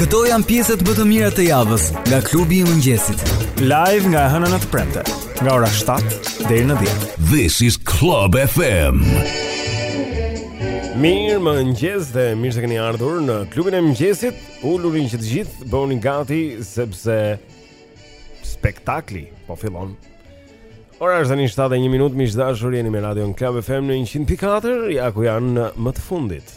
Këto janë pjesët më të mira të javës nga klubi i mëngjesit. Live nga e hëna në të premte, nga ora 7 deri në 10. This is Club FM. Mirëmëngjes dhe mirë se keni ardhur në klubin e mëngjesit Ulërini që të gjithë bëhuni gati sepse spektakli po fillon Ora është 7 e një minut miq të dashur jeni me radion Club FM në 100.4 Ja ku janë më të fundit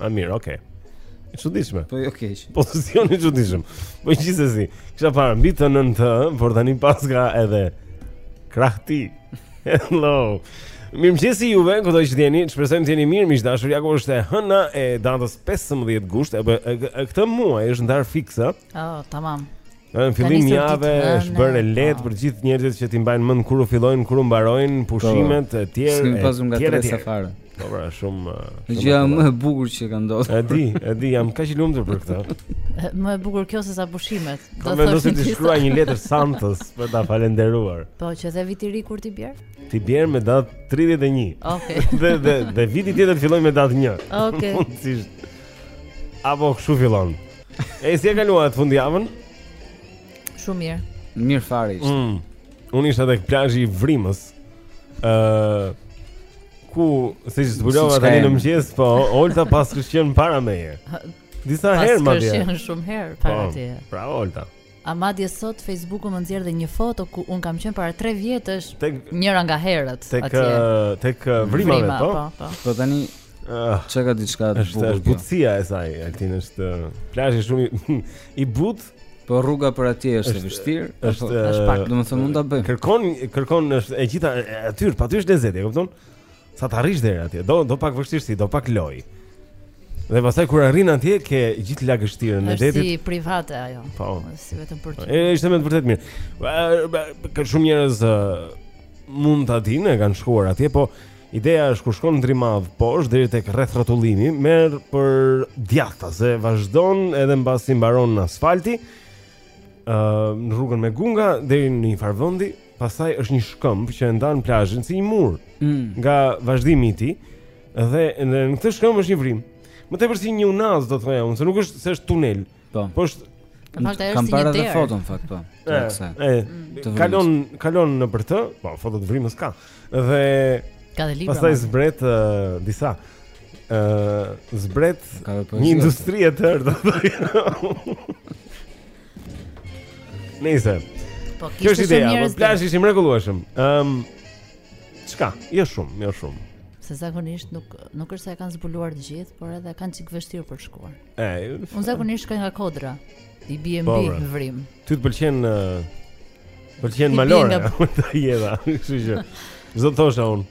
A mirë, okay. E çuditshme. Po jo keq. Pozicion i çuditshëm. Po gjithsesi, kisha parë mbi të nën të, por tani paska edhe krah ti. Hello. Mirëmëngjesi juve, kudo që të jeni? Shpresojmë të jeni mirë, miq të dashur. Ja ku është e hëna e datës 15 gusht, po ky muaj është ndar fiksa. Oh, tamam. Në fillim jave është bërë e lehtë për gjithë njerëzit që t'i mbajnë mend kur u fillojnë, kur u mbarojnë po, pushimet e tjera, e tjera safare. Po pra, shumë Një gjë më e bukur që ka ndodhur. E di, e di, jam kaq i lumtur për këtë. Më e bukur kjo se sa pushimet. Do të thosh t'i shkruaj një letër Santos për ta falënderuar. Po, që dhe viti ri kur të bjer? Të bjer me datë 31. Okej. Okay. dhe dhe dhe viti tjetër fillon me datë 1. Okej. Okay. Apo kështu fillon. E si e kaluat fundjavën? Shumë mirë. Mirë fare ishte. Mm. Unë isha tek plazhi i Vrimës. Ë uh, ku siç zbulova tani në mëngjes, po Olta paskësh qenë para meje. Disa herë madje. Paskësh qenë shumë herë para po, teje. Pra Olta. A madje sot Facebooku më nxjerr dhe një foto ku un kam qenë para 3 vjetësh, tek, njëra nga herët tek, atje. Tek tek vrima, vrima po. Po, po. po tani ah. çka uh, ka diçka të bukur. Është butësia e saj, Altin është plazhi shumë i, i butë. Po rruga për atje është e vështirë, është është pak, domethënë mund ta bëjmë. Kërkon kërkon është e gjitha aty, aty është lezet, e kupton? Sa të arrish deri atje, do do pak vështirësi, do pak loj. Dhe pastaj kur arrin atje ke gjithë lagështirën e detit. Është si private ajo. Po. Si vetëm për çfarë. Ishte me të vërtet mirë. Ka shumë njerëz mund ta dinë, kanë shkuar atje, po ideja është kur shkon në Drimadhë poshtë deri tek rrethrrotullimi, merr për djathtas e vazhdon edhe mbasi mbaron asfalti. Ëm uh, në rrugën me gunga deri në një far vendi, Pastaj është një shkëmb që e ndan plazhin si një mur mm. nga vazhdimi i tij dhe në këtë shkëmb është një vrim. Më tepër si një unaz do të thoja unë, se nuk është se është tunel. Po. Po është Në fakt ajo është një derë. Kam parë edhe foto në fakt po. Ëh. Kalon kalon nëpër të, po foto të vrimës ka. Dhe ka dhe libra. Pastaj zbret uh, disa ëh uh, zbret një industri e tërë do të thotë. Nëse. Po kjo është ideja, po plazh i mrekullueshëm. Ëm um, çka? Jo shumë, jo shumë. Se zakonisht nuk nuk është se e kanë zbuluar të gjithë, por edhe kanë një çik të vështirë për të shkuar. Ej. Unë zakonisht shkoj nga Kodra. I bie mbi po, në vrim. Ty të pëlqen pëlqen malorja, ta jeva, kështu që. Zot thosha unë.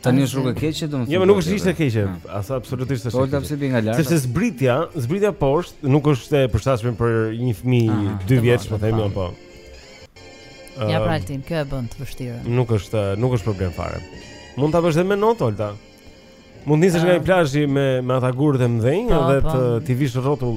Tani është rrugë e keqe, domethënë. Jo, nuk është ishte e keqe. As absolutisht është. Olta pse bie nga lart? Sepse zbritja, zbritja poshtë nuk është e përshtatshme për një fëmijë ah, dy vjeç, po themi apo. Ja pra Altin, kjo e bën të vështirë. Nuk është, nuk është problem fare. Mund ta bësh edhe me not Olta. Mund të nisësh nga një plazh me me ata gurët e mëdhenj po, dhe po. t'i vish rrotull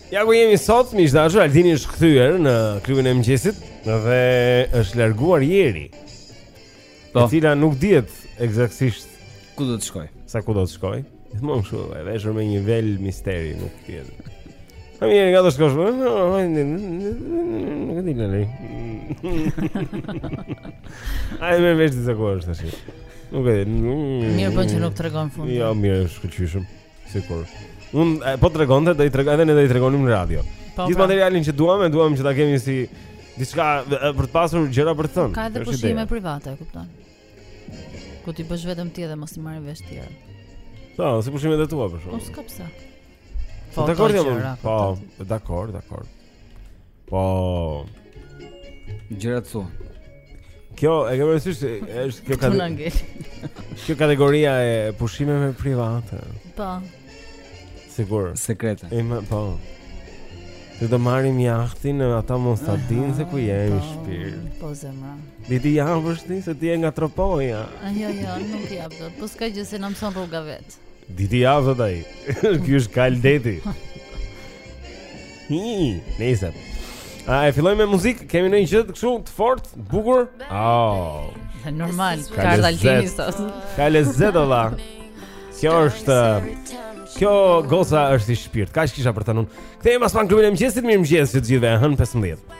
Ja ku jemi sot, miq të dashur, Altini është kthyer në klubin e mëngjesit Dhe është larguar Jeri Po E cila nuk dihet ekzaktësisht Ku do të shkojë Se ku do të shkojë Gjithmonë kështu, e veshur me një vel misteri nuk dihet A mi Jeri nga do shkosh Nuk e di lëni A e more vesh ti se ku është tashi Nuk e di Mirë bën që nuk tregon fund Jo, mirë është këqyshëm Sikur. Un po tregonte do i tregonte edhe ne do i tregonim në radio. Po, Gjithë pra. materialin që duam, e duam që ta kemi si diçka për të pasur gjëra për të thënë. Ka edhe pushime private, e kupton. Ku t'i bësh vetëm ti dhe mos i marrin vesh të tjerët. Po, si pushimet e tua për shkak. Po s'ka pse. Po dakord jam. Po, dakord, dakord. Po. Gjërat su. Kjo e ke parasysh se është kjo kategori. Kjo kategoria e pushimeve private. Po. Sigur. Sekrete. E më po. Ne do marrim jahtin ata mos ta dinë se ku jemi po, shpirt. Po zemra. Di t'i japësh ti se ti je nga Tropoja. Jo, jo, nuk jap dot. Po s'ka gjë se na mëson rruga vet. Di t'i japë dhe ai Ky është kaldeti Hii, nejse. A e filloj me muzikë? Kemi ndonjë gjë kështu të fortë, të bukur? Oh. Normal, ka ardhë Altini sot. Ka lezet, Olta. Kjo është... Kjo goca është si shpirt. Kaq kisha për të thënë unë. Kthehemi mbas pak në klubin e mëngjesit, mirëmëngjes të gjithëve, e hënë 15.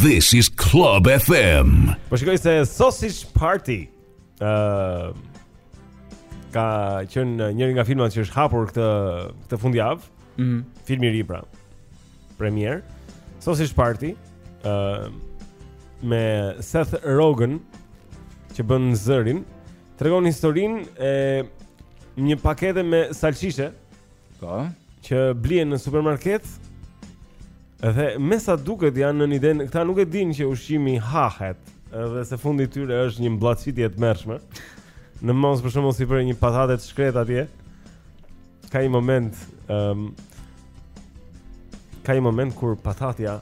This is Club FM. Po shikoj se Sausage Party ë uh, ka qenë njëri nga filmat që është hapur këtë këtë fundjavë. Mm -hmm. Filmi i ri pra. Premierë Sausage Party ë uh, me Seth Rogen që bën zërin, tregon historinë e një pakete me salsiçe Po. Që blihen në supermarket. Dhe me sa duket janë në një Eden, këta nuk e dinë që ushqimi hahet, dhe se fundi i tyre është një mbllaçitje e tmerrshme. Sidomos për shembull si për një patate të shkret atje. Ka një moment, ëm um, ka një moment kur patatja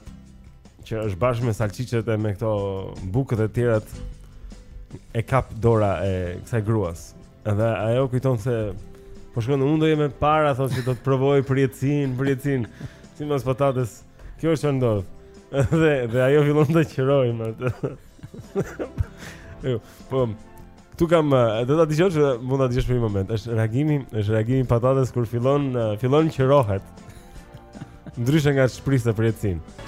që është bashkë me salçiçet e me këto bukët e tjera e kap dora e kësaj gruas. Edhe ajo kujton se po shkon unë do jemi para thotë se do të provoj përjetësin, përjetësin. Sidomos patates. Kjo është çfarë ndodh. Dhe dhe ajo fillon të qërojë me atë. Jo, po këtu kam do ta dëgjosh, mund ta dëgjosh për një moment. Është reagimi, është reagimi patates kur fillon fillon qërohet. Ndryshe nga ç'prisja përjetësinë.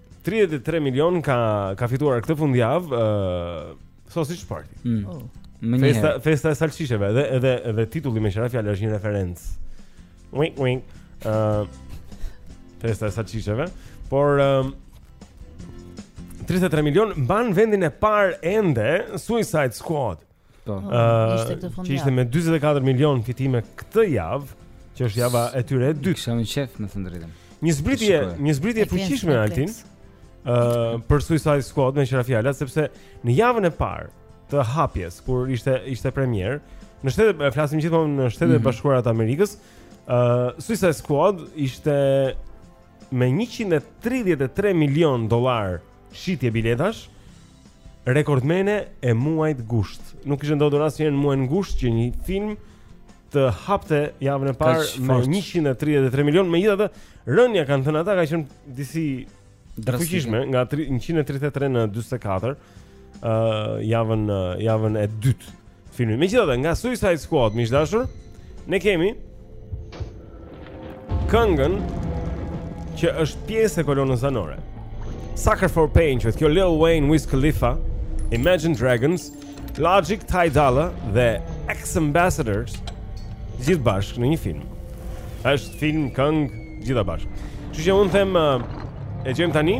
33 milion ka ka fituar këtë fundjavë ë uh, Sausage Party. Mm. Oh. Më një festa herë. festa e salçiçeve dhe edhe edhe titulli meqë ra fjala është një referencë. Wink wink. ë uh, Festa e salçiçeve, por um, 33 milion mban vendin e parë ende Suicide Squad. Po. Oh, uh, që ishte me 44 milion fitime këtë javë, që është java e tyre e dytë. Kisha një qejf me thënë të drejtën. Një zbritje, një zbritje e fuqishme Altin. ë uh, për Suicide Squad meqë ra fjala sepse në javën e parë të hapjes kur ishte ishte premierë, në shtetet e flasim gjithmonë në shtetet e mm -hmm. bashkuara të Amerikës, ë uh, Suicide Squad ishte me 133 milion dollarë shitje biletash rekordmenë e muajit gusht. Nuk kishte ndodhur asnjëherë në muajin gusht që një film të hapte javën e parë me 133 milionë, megjithatë rënia kanë thënë ata ka qenë disi drastike nga 133 në 44 uh, javën uh, javën e dytë. Filmi megjithatë nga Suicide Squad, miq të dashur, ne kemi këngën që është pjesë e kolonës zanore. Sucker for Pain, që kjo Lil Wayne, Wiz Khalifa, Imagine Dragons, Logic, Ty Dolla dhe X Ambassadors gjithë bashkë në një film. Është film këngë gjitha bashkë. Kështu që unë them uh, e dëgjojmë tani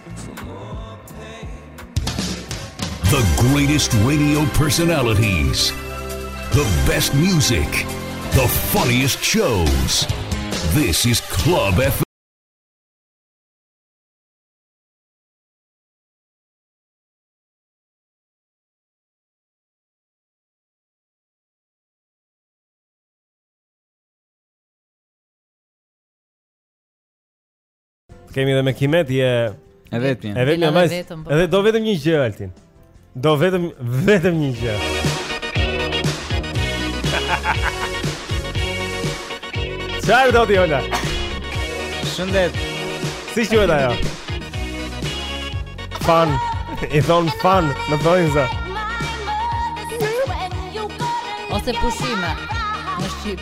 greatest radio personalities, the best music, the funniest shows. This is Club FM. Kemi edhe me Kimet je e vetmi. E vetmi më. Po. Edhe do vetëm një gjë Altin. Do vetëm vetëm një gjë. Çfarë do ti hola? Shëndet. Si quhet ajo? Fan, i thon fan në Boinza. Ose pushime në shqip.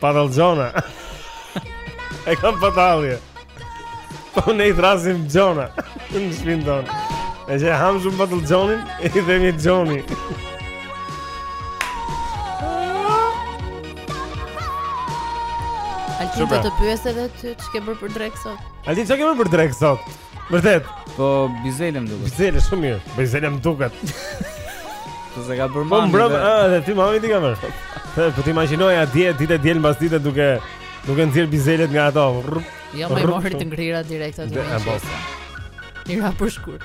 Patëllxhona E kam patëllxhe Po ne i thërrasim xhona Në shpinë tonë E që e hamë shumë patëllxhonin E i themi xhoni Altin të të pyes edhe ty ça ke bërë për drekë sot Altin ça ke bërë për drekë sot Vërtet. Po bizele më duket. Bizele shumë mirë. Bizele më duket. Po s'e ka bërë mami. Po mbrëm, a, dhe ty mami t'i ka bërë. Po të imagjinoj atje ditë e diel mbasdite duke duke nxjerr bizelet nga ato. Jo, m'i mori të ngrira direkt aty. I ra për shkurt.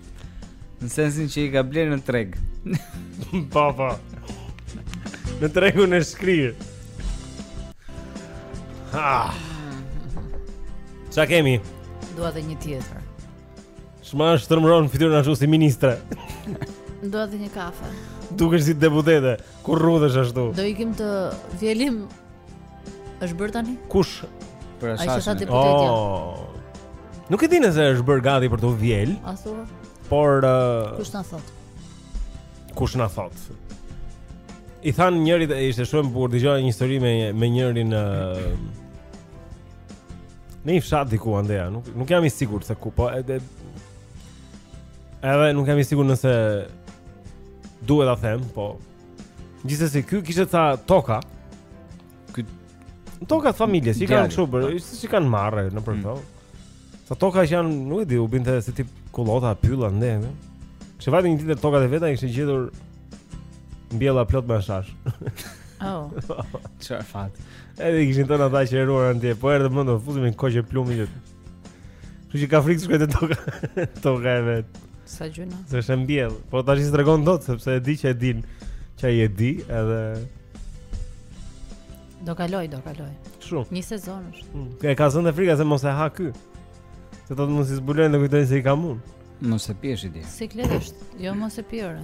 Në sensin që i ka blerë në treg Po, po Në tregun e shkrirë Ha Ça kemi? Dua dhe një tjetër Ç'ma shtrembëron fytyrën ashtu si ministre Dua dhe një kafe Dukesh si deputete Kur rrudhesh ashtu Do ikim të vjelim Është bërë tani? Kush? Për hashash. Ai sa deputetja. Oh. Nuk e di nëse është bërë gati për t'u vjelë. A thua? Por uh, kush na thotë? Kush na thotë? I thanë njërit e ishte shumë bukur dëgjova një histori me me njërin uh, në një fshat diku andej, nuk nuk jam i sigurt se ku, po edhe edhe nuk jam i sigurt nëse duhet ta them, po Gjithsesi ky kishte tha toka. Ky toka familjes, i kanë kështu bërë, po. siç kanë marrë në përfall. Mm. Sa toka që janë, nuk e di, u binte si tip kullota, pylla, andej. Kishte vajtur një ditë te tokat e veta, kishte gjetur mbjella plot me hashash. Oh, çfarë fat. Edhe i kishin thënë ata që e ruanin atje, po erdhe më andej, futim në kokë plumb i gjithë. Kështu që ka frikë t'shkojë te toka, toka e vet. Sa gjynah. Se është e mbjellë. Po ta s'i tregon dot sepse e di që e din, që ai e di edhe Do kalojë, do kalojë. Kështu. Një sezon është. Hmm. E ka zënë frika se mos e ha ky. Se do të mos i zbulojnë dhe kujtojnë se i kam unë. Mos e pijesh ti. Siklet është, jo mos e pi ore.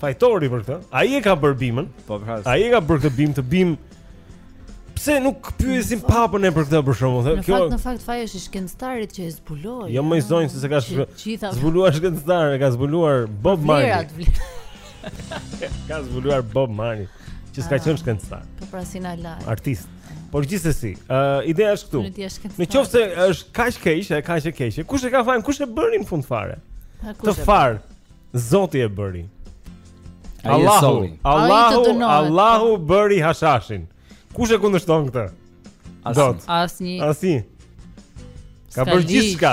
fajtori për këtë. Ai e ka bërë bimën. Po pra. Ai e ka bërë këtë bimë të bijë. Pse nuk pyesim papën e për këtë për shkakun? Kjo në fakt në fakt faji është i shkencëtarit që e zbuloi. Jo moj zonjë se s'e ka zbuluar shkencëtar, e ka zbuluar Bob Marley. Ka zbuluar Bob Marley, që s'ka ah. qenë shkencëtar. Po pra si na la. Artist. Por gjithsesi, ë uh, ideja është këtu. Në qoftë se është kaq keq, e kaq e keq. Kush e ka fajin? Kush e bëri në fund fare? Çfarë. Zoti e bëri. Allahu, Allahu, Allahu bëri hashashin. Kush e kundërshton këtë? Asnjë. Asnjë. Asnjë. Ka bërë gjithçka.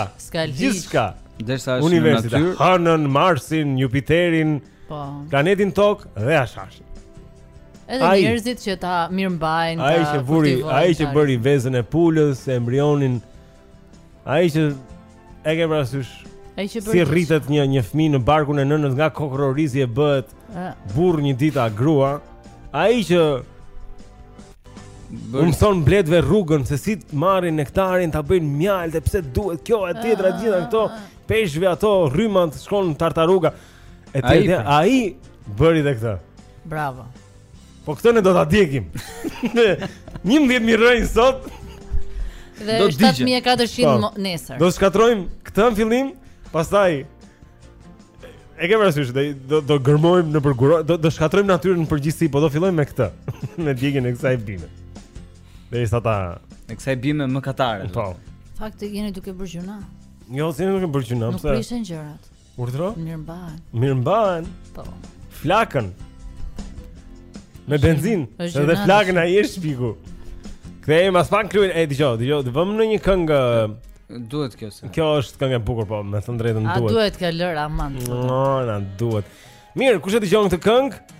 Gjithçka. Derisa është në natyrë, Hënën, Marsin, Jupiterin, po. Planetin Tokë dhe hashashin. Edhe njerëzit që ta mirëmbajnë, ta kultivojnë. Ai që vuri, ai që bëri vezën e pulës, embrionin, Ai që e ke parasysh. Ai që si rritet një një fëmijë në barkun e nënës nga kokërr orizi e bëhet burr një ditë a grua. Ai që u mëson bletëve rrugën se si të marrin nektarin ta bëjnë mjaltë pse duhet kjo e tjetra ah. gjitha këto peshqve ato rrymat shkon tartaruga e tjetra ai bëri dhe këtë bravo Po këtë ne do ta djegim. 11000 rrënjë sot. Dhe 7400 po. nesër. Do shkatërrojmë këtë në fillim, pastaj e ke parasysh do do, do gërmojmë nëpër gurore, do do shkatërrojmë natyrën në përgjithësi, po do fillojmë me këtë. me djegien e kësaj bime. Dhe sa ta e kësaj bime mëkatare. Po. Fakt jeni duke bërë gjynah. Jo, si nuk e bërë gjynah, pse? Nuk prishen gjërat. Urdhro? Mirëmbahen. Mirëmbahen. Po. Flakën. Me benzin, se dhe flakën ai e shpiku. Kthehemi pas pak kryen, e dëgjoj, dëgjoj, do vëmë në një këngë duhet kjo se. Kjo është këngë e bukur, për me thënë të drejtën duhet. A duhet kjo lëre aman. Jo, na duhet. Mirë, kush e dëgjon këtë këngë?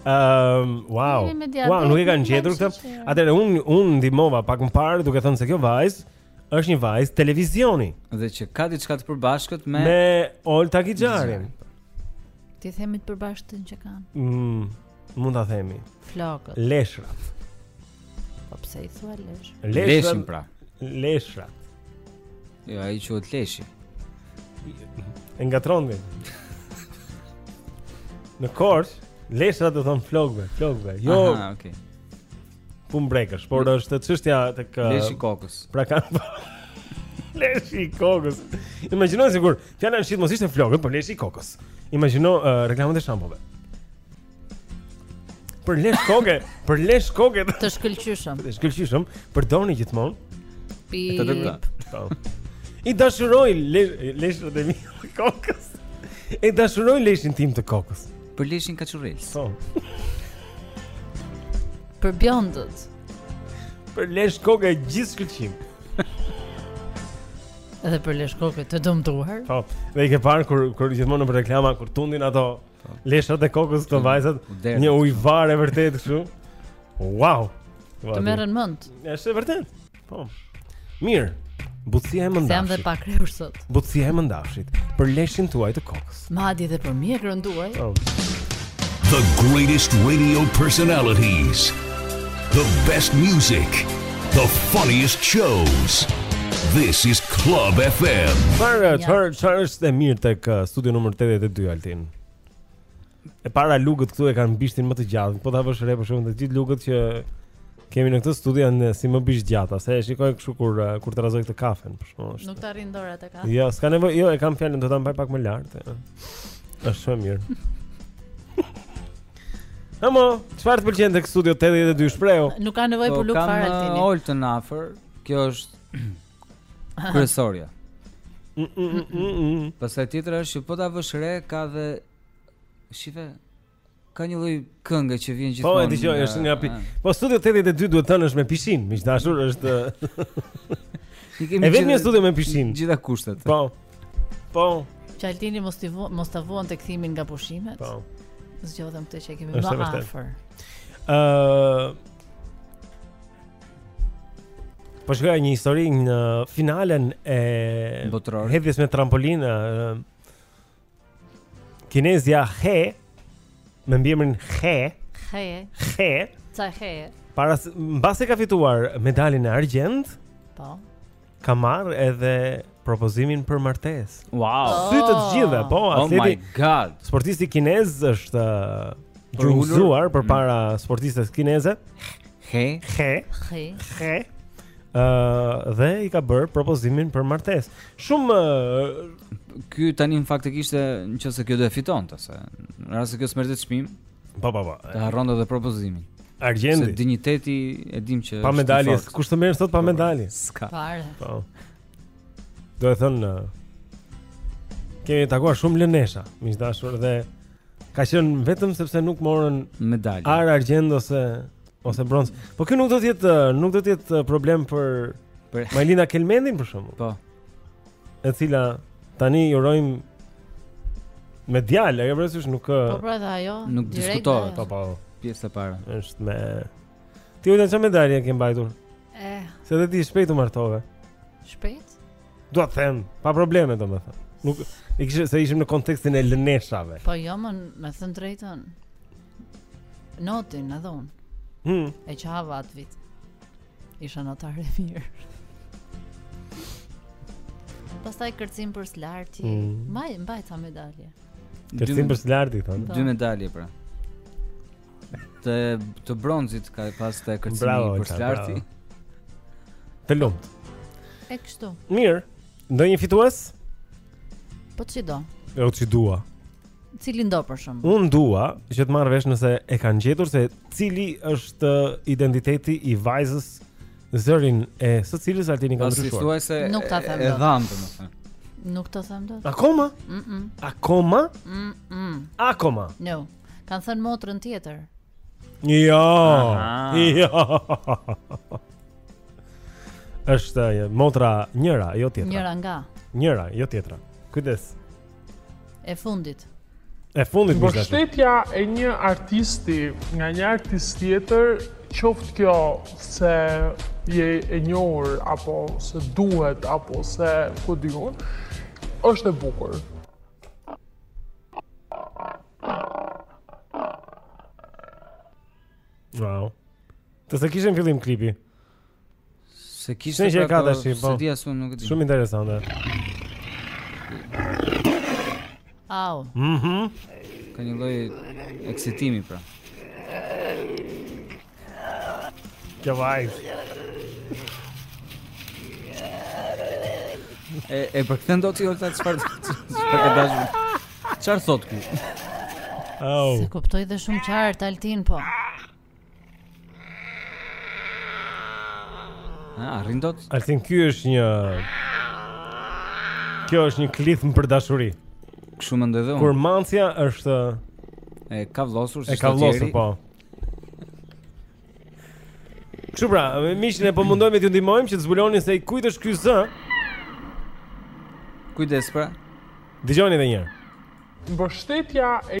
Ehm, um, wow. Wow, nuk e kanë gjetur këtë. Atëherë unë unë ndihmova pak më parë duke thënë se kjo vajzë është një vajzë televizioni dhe që ka diçka të përbashkët me me Olta Gixharin. Ta themi të përbashkëtën që kanë. Mm, mund ta themi. Flokët. Leshra. Po pse i thua lesh? Leshin pra. Leshra. Jo, ai quhet leshi. E ngatërroni. Në Korçë, leshra u thonë flokëve, flokëve. Jo. Aha, okay. Punë brekësh, por Le... është çështja tek uh, leshi i kokës. Pra kanë leshin e kokës. Imagjino sikur fjala në shqip mos ishte flokët, por leshi i kokës. Imagjino uh, reklamën e shampove. Për lesh koke, për lesh koke të shkëlqyeshëm. Të shkëlqyeshëm, përdorni gjithmonë. Pi. Të dëgjon. Po. I dashuroj leshrat e mi të kokës. E dashuroj leshin tim të kokës. Për leshin kaçurrel. Po. Për bjondët. Për lesh koke gjithë shkëlqim. Edhe për lesh koke të dëmtuar. Po. Dhe i ke parë kur kur gjithmonë në reklama kur tundin ato Po. Leshat e kokës të vajzat, një ujëvarë e vërtet kështu. Wow. Të merren mend. Është e vërtet. Po. Mirë. Butësia e mëndafshit. Se jam dhe pak kreur sot. Butësia e mëndafshit për leshin tuaj të kokës. Madje dhe për mjekrën tuaj. Oh. The greatest radio personalities. The best music, the funniest shows. This is Club FM. Para çfarë çfarë është e mirë tek uh, studio numër 82 Altin? E para lugët këtu e kanë bishtin më të gjatë. Po ta vësh re për shembull të gjithë lugët që kemi në këtë studio janë si me bisht të gjata, se e shikoj kështu kur uh, kur trazoj këtë kafen, për shembull. Nuk të arrin dora te kafja. Jo, s'ka nevojë, jo, e kam fjalën do ta mbaj pak më lart. Është shumë mirë. Ama, çfarë të pëlqen tek studio 82 shprehu? Nuk ka nevojë po, për lugë fare Altini. Kam Oltën afër. Kjo është kryesorja. Mm, mm, mm, Pastaj tjetra është që po ta vësh re ka dhe shife, ka një lloj kënge që vjen gjithmonë. Po e dëgjoj, është nga pi. Po studio 82 duhet thënë është me pishinë, miq të dashur, është E vetmja studio me pishinë. Gjitha kushtet. Po. Po. Që Altini mos të vuan, mos ta vuan te kthimi nga pushimet. Po. Zgjodhëm këtë që kemi më afër. Ëh. Uh... Po shkoja një histori në finalen e botërorit. Hedhjes me trampolinë. Uh... Kinezja He me mbiemrin He. He. He. Ca He. Para mbasi ka fituar medaljen e argjendtë. Po. Ka marr edhe propozimin për martesë. Wow. Oh. Sy të gjithëve, po, oh atleti. Oh my god. Sportisti kinez është uh, gjunjëzuar përpara mm. sportistes kineze. He. He. He. He. Uh, dhe i ka bërë propozimin për martesë. Shumë uh, Ky tani në fakt e kishte nëse kjo do e fitonte se në rast se kjo s'merrte çmim. Po po po. Ta harronte edhe propozimin. Argjendi. Se dinjiteti e dim që pa medalje, kush të merr sot pa po, medalje? S'ka. Po. Do e thënë uh, kemi takuar shumë lëneshë, miq të dashur dhe ka qenë vetëm sepse nuk morën medalje. Ar argjend ose ose bronz. Po kjo nuk do të jetë uh, nuk do të jetë uh, problem për për Majlinda Kelmendin për shembull. Po. e cila tani i urojmë me djalë, e vërtetë nuk Po pra dhe ajo. Nuk diskutohet, po po. Pjesë e parë. Është me Ti ujtën që medalje e ke mbajtur? Eh. Se dhe ti shpejt u martove. Shpejt? Dua të them, pa probleme domethënë. Nuk, e kishë, se ishim në kontekstin e lëneshave. Po jo, më, me thënë drejtën. Notin, na dhon. Hmm. E çava atë vit. Isha notare e mirë. Pastaj kërcim për së larti. Mm. Mbaj, mbaj ta medalje. Kërcim për së larti thonë. Po. Dy medalje pra. Atë të bronzit ka pas te kërcimi për së larti. Të lumt. E kështu. Mirë. Ndonjë fitues? Po ç'i do. E u ç'i dua. Cilin do për shumë? Unë dua që të marrë vesh nëse e kanë gjetur se cili është identiteti i vajzës zërin e së cilës Altini ka ndryshuar. Nuk ta them dot. Nuk ta them dot. E dhamë të më thëmë. Nuk ta them dot. Akoma? Mm -mm. Akoma? Mm -mm. Akoma? No. Kanë thënë motrën tjetër. Jo. Jo. Është motra njëra, jo tjetra. Njëra nga. Njëra, jo tjetra. Kujdes. E fundit. E fundit më dashur. Mbështetja e një artisti nga një artist tjetër, qoftë kjo se je e njohur apo se duhet apo se ku di unë, është e bukur. Wow. Të se kishim fillim klipi. Se kishte Çfarë që e ka prapë, tash ti, po. S'e di as unë nuk e di. Shumë interesante. Au. Mhm. Ka një lloj eksitimi pra. Kjo vajzë. E e përkthen dot ti Olta çfarë çfarë ka dashur? Çfarë thot ky? Au. S'e kuptoj dhe shumë qartë Altin po. A arrin dot. Arsin ky është një Kjo është një klithmë për dashuri. Kështu mendoj dhe unë. Kur mancia është e kavllosur si E kavllosur po. Kështu pra, miq ne po mundohemi t'ju ndihmojmë që të zbuloni se i kujt është ky zë. Kujdes pra. Dëgjoni edhe një herë. Mbështetja e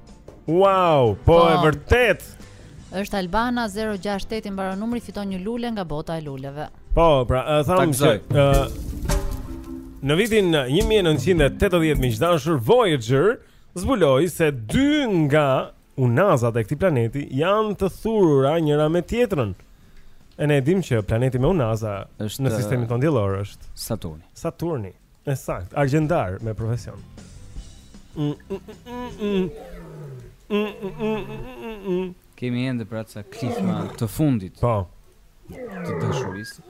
Wow, po, po e vërtetë. Është Albana 068 i mbaron numri fiton një lule nga bota e luleve. Po, pra, uh, thamë se uh, në vitin 1980 miq të dashur Voyager zbuloi se dy nga unazat e këtij planeti janë të thurura njëra me tjetrën. E ne e dimë që planeti me unaza është në sistemin tonë diellor është Saturni. Saturni. E saktë, argjendar me profesion. Kemi ende pra ca klithma të fundit. Po. Të dashurisë.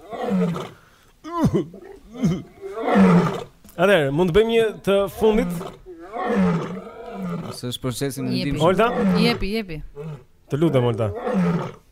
Atëherë, mund të bëjmë një të fundit? Se është procesin e ndihmë. Olta? Jepi, jepi. Të lutem Olta.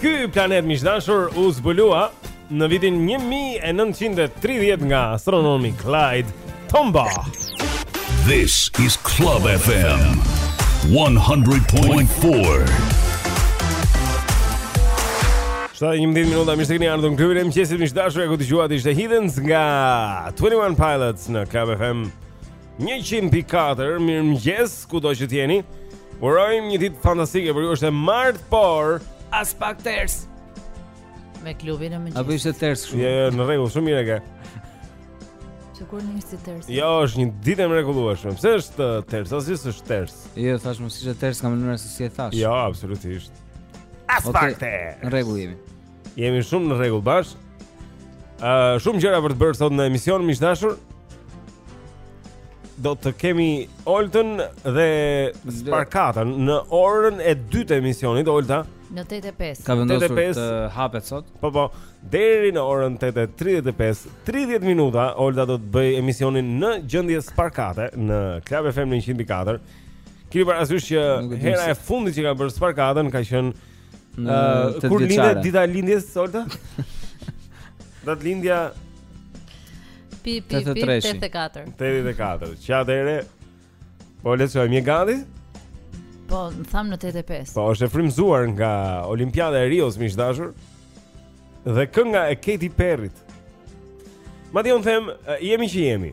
Ky planet miq dashur u zbulua në vitin 1930 nga astronomi Clyde Tombaugh. This is Club FM 100.4. Sa 11 minuta mirë se keni ardhur në klubin e mëngjesit miq dashur ku dëgjuat ishte Heathens nga 21 Pilots në Club FM 100.4, mirëmëngjes, kudo që të jeni Urojmë një ditë fantastike, për ju është e martë, por as pak ters me klubin e mëngjesit. Apo ishte ters shumë Jo, jo, në rregull, shumë mirë ke. Sigurisht nuk ishte ters Jo, është një ditë e mrekullueshme. Pse është uh, ters, asnjë s'është ters Jo, thash mos ishte ters, kam mënyra se si e thash Jo, absolutisht As okay. pak ters Në rregull jemi Jemi shumë në rregull bashkë. Ë uh, shumë gjëra për të bërë sot në emision miq dashur. Do të kemi Oltën dhe Sparkatën në orën e dytë të emisionit Olta. Në 8:05. Ka vendosur 8:05, të hapet sot. Po po, deri në orën 8:35, 30 minuta Olta do të bëjë emisionin në gjendje Sparkate në Club FM 104. Kemi parasysh që hera e fundit që ka bërë Sparkatën ka qenë Kur lindi, dita e lindjes Olta? Datëlindja pi pi pi 84. 84. Që atëhere. Po le të shohim, je gati? Po, e thamë në 8:05. Po, është e frymëzuar nga Olimpiada e Rios miq dashur. Dhe kënga e Katy Perryt. Madje unë them, jemi që jemi.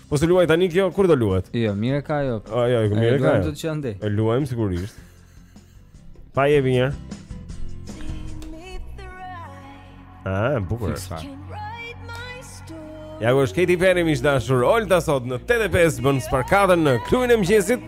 Po se luaj tani kjo, kur do luhet? Jo, mirë ka jo. Ah, jo, jo mirë ka. Do të që andej. E luajmë sigurisht. Pa je vjen. Ah, bukur. Ja ku është Katy Perry miq dashur. Olta sot në 8:05 bën sparkatën në klubin e mëngjesit.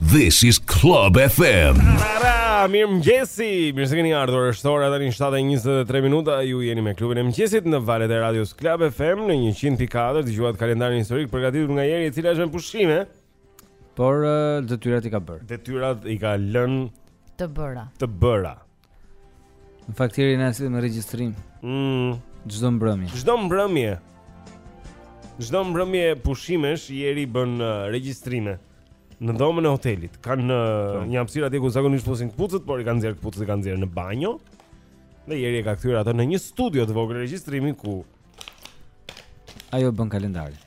This is Club FM. Mirë mëngjesi. Mirë se keni ardhur. Është ora tani 7:23 minuta. Ju jeni me klubin e mëngjesit në valët e radios Club FM në 100.4. Dëgjuat kalendarin historik përgatitur nga Jeri, e cila është në pushime. Por detyrat i ka bërë. Detyrat i ka lënë të bëra. Të bëra. Në fakt Jeri na sjell me regjistrim. Mm. Çdo mbrëmje. Çdo mbrëmje. Çdo mbrëmje pushimesh Jeri bën uh, regjistrime në dhomën e hotelit. Kanë uh, po. një hapësirë atje ku zakonisht fusin këpucët, por i kanë nxjerrë këpucët i kanë nxjerrë në banjo. Dhe Jeri e ka kthyer atë në një studio të vogël regjistrimi ku ajo bën kalendarin.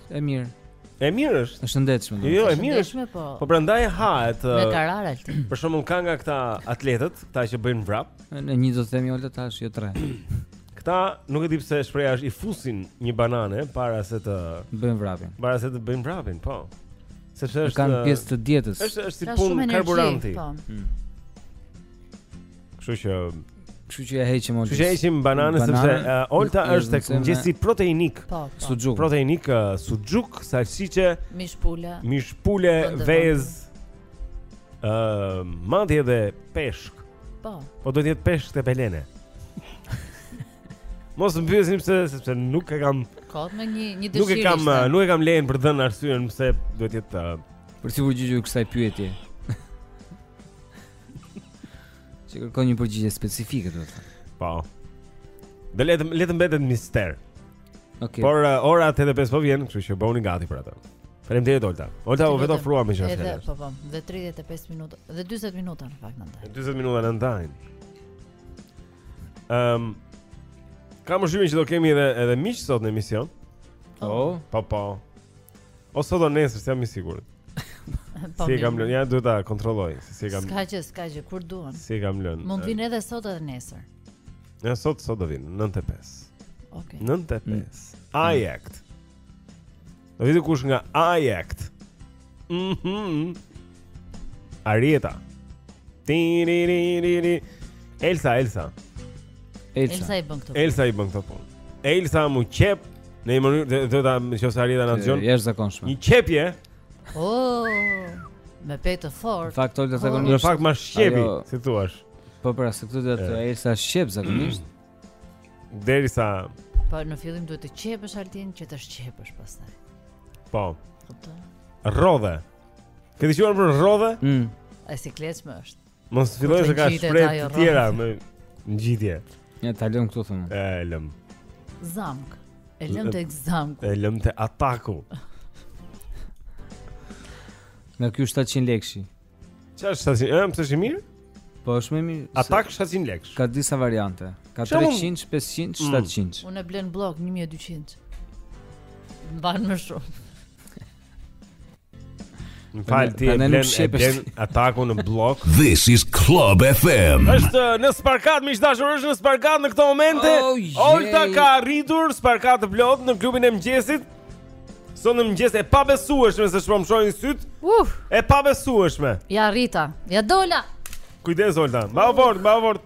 E mirë. E mirë është. Është e shëndetshme. Jo, jo, e mirë është. Po. po prandaj hahet. Me karar Altin. Për shembull ka nga këta atletët, këta që bëjnë vrap. Një, një do të themi Olta tash jo tre. Këta nuk e di pse shprehja është i fusin një banane para se të bëjnë vrapin. Para se të bëjnë vrapin, po. Sepse është kanë pjesë të dietës. Është është si punë karburanti. Po. Hmm. Kështu që Kështu që ja heqim Olta. Kështu që heqim bananën banane, sepse uh, Olta është tek mëngjesi proteinik. Po, po. Suxhuk. Proteinik, uh, suxhuk, salsiçe, mish pule. Mish pule, vezë. Ëm, uh, madje edhe peshk. Po. Po do të jetë peshk te Belene. Mos më pyesni pse sepse nuk e kam kot me një një dëshirë. Nuk e kam, ishte. nuk e kam lejen për të dhënë arsyen pse duhet të jetë uh, për sipërgjigje kësaj pyetje. Që kërkon një përgjigje specifike, do të thënë. Po. Dhe le të le të mbeten mister. Okej. Okay. Por uh, ora 85 po vjen, kështu që bëuni gati për atë. Faleminderit Olta. Olta u vetofrua me çfarë. Edhe po po, dhe 35 minuta, dhe 40 minuta në fakt ndaj. 40 minuta në ndaj. Ehm um, Kam shënuar që do kemi edhe edhe miq sot në emision. Po, po, po. O sot o nesër, s'jam i sigurt. Po, si e kam lënë, ja duhet ta kontrolloj, se si e kam. S'ka gjë, s'ka gjë, kur duan. Si e kam lënë. Mund të vijnë edhe sot edhe nesër. Ja sot sot do vijnë 95. Okej. Okay. 95. I act. Do vijë dikush nga I act. Mhm. Mm Arieta. Elsa, Elsa. Elsa i bën këto. Elsa i bën këto punë. Elsa m'u qep në një mënyrë do ta marr nëse Arieta na dëgjon. Është zakonshme. Një qepje. Oh, me pe të fortë. Fakt Olta zakonisht. Në fakt më shqepi, si thua. Po pra, se këtu do të Elsa shqep zakonisht. Derisa Po në fillim duhet të qepësh Altin që të shqepësh pastaj. Po. Rrodhe. Ke dëgjuar për rrodhe? Mm. Ai si më është. Mos filloj të ka shprehje të tjera me ngjitje. Ja ta lëmë këtu thonë. E lëmë. Zamk. E lëmë te zamku. E lëmë te ataku. Na ky 700 lekëshi. Çfarë është 700? Ëm pse është i mirë? Po është më mirë. Atak 700 lekësh. Ka disa variante. Ka 300, 500, 700. Unë e blej blok 1200. Mban më shumë. Më fal ti e blen e blen atakun në blok This is Club FM është uh, në spakatë, miq të dashur është në spakatë në këto momente oh, yeah. Olta ka arritur spakatë të plotë në klubin e mëngjesit sot në mëngjes e pabesueshme se ç'po më shohin sytë uh. E pabesueshme Ia arrita, ia dola Kujdes Olta, mbahu fort, mbahu fort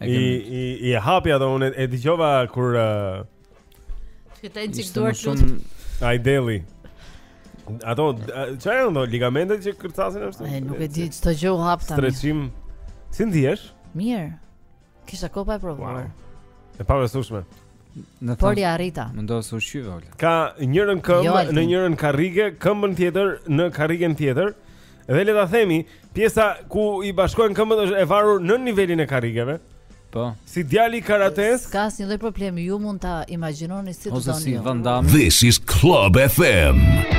I i i e hapi ato unë e dëgjova kur uh, Këta i ciktuar shumë Ai deli Ato, ç'janë ligamentet që kërcasin është? E, nuk e di, që të gjohë hapë tani Streçing, si ndihesh? Mirë, kisha kohë pa e provuar wow. E pabesueshme Në Por ja Rita. Mendoj se u shqyve Olta. Ka njërën këmbë jo, në njërën karrige, këmbën tjetër në karrigen tjetër. Dhe le ta themi, pjesa ku i bashkohen këmbët është e varur nën nivelin e karrigeve. Po. Si djali i karatesë. S'ka asnjë lloj problemi, ju mund ta imagjinoni si të doni. Si This is Club FM.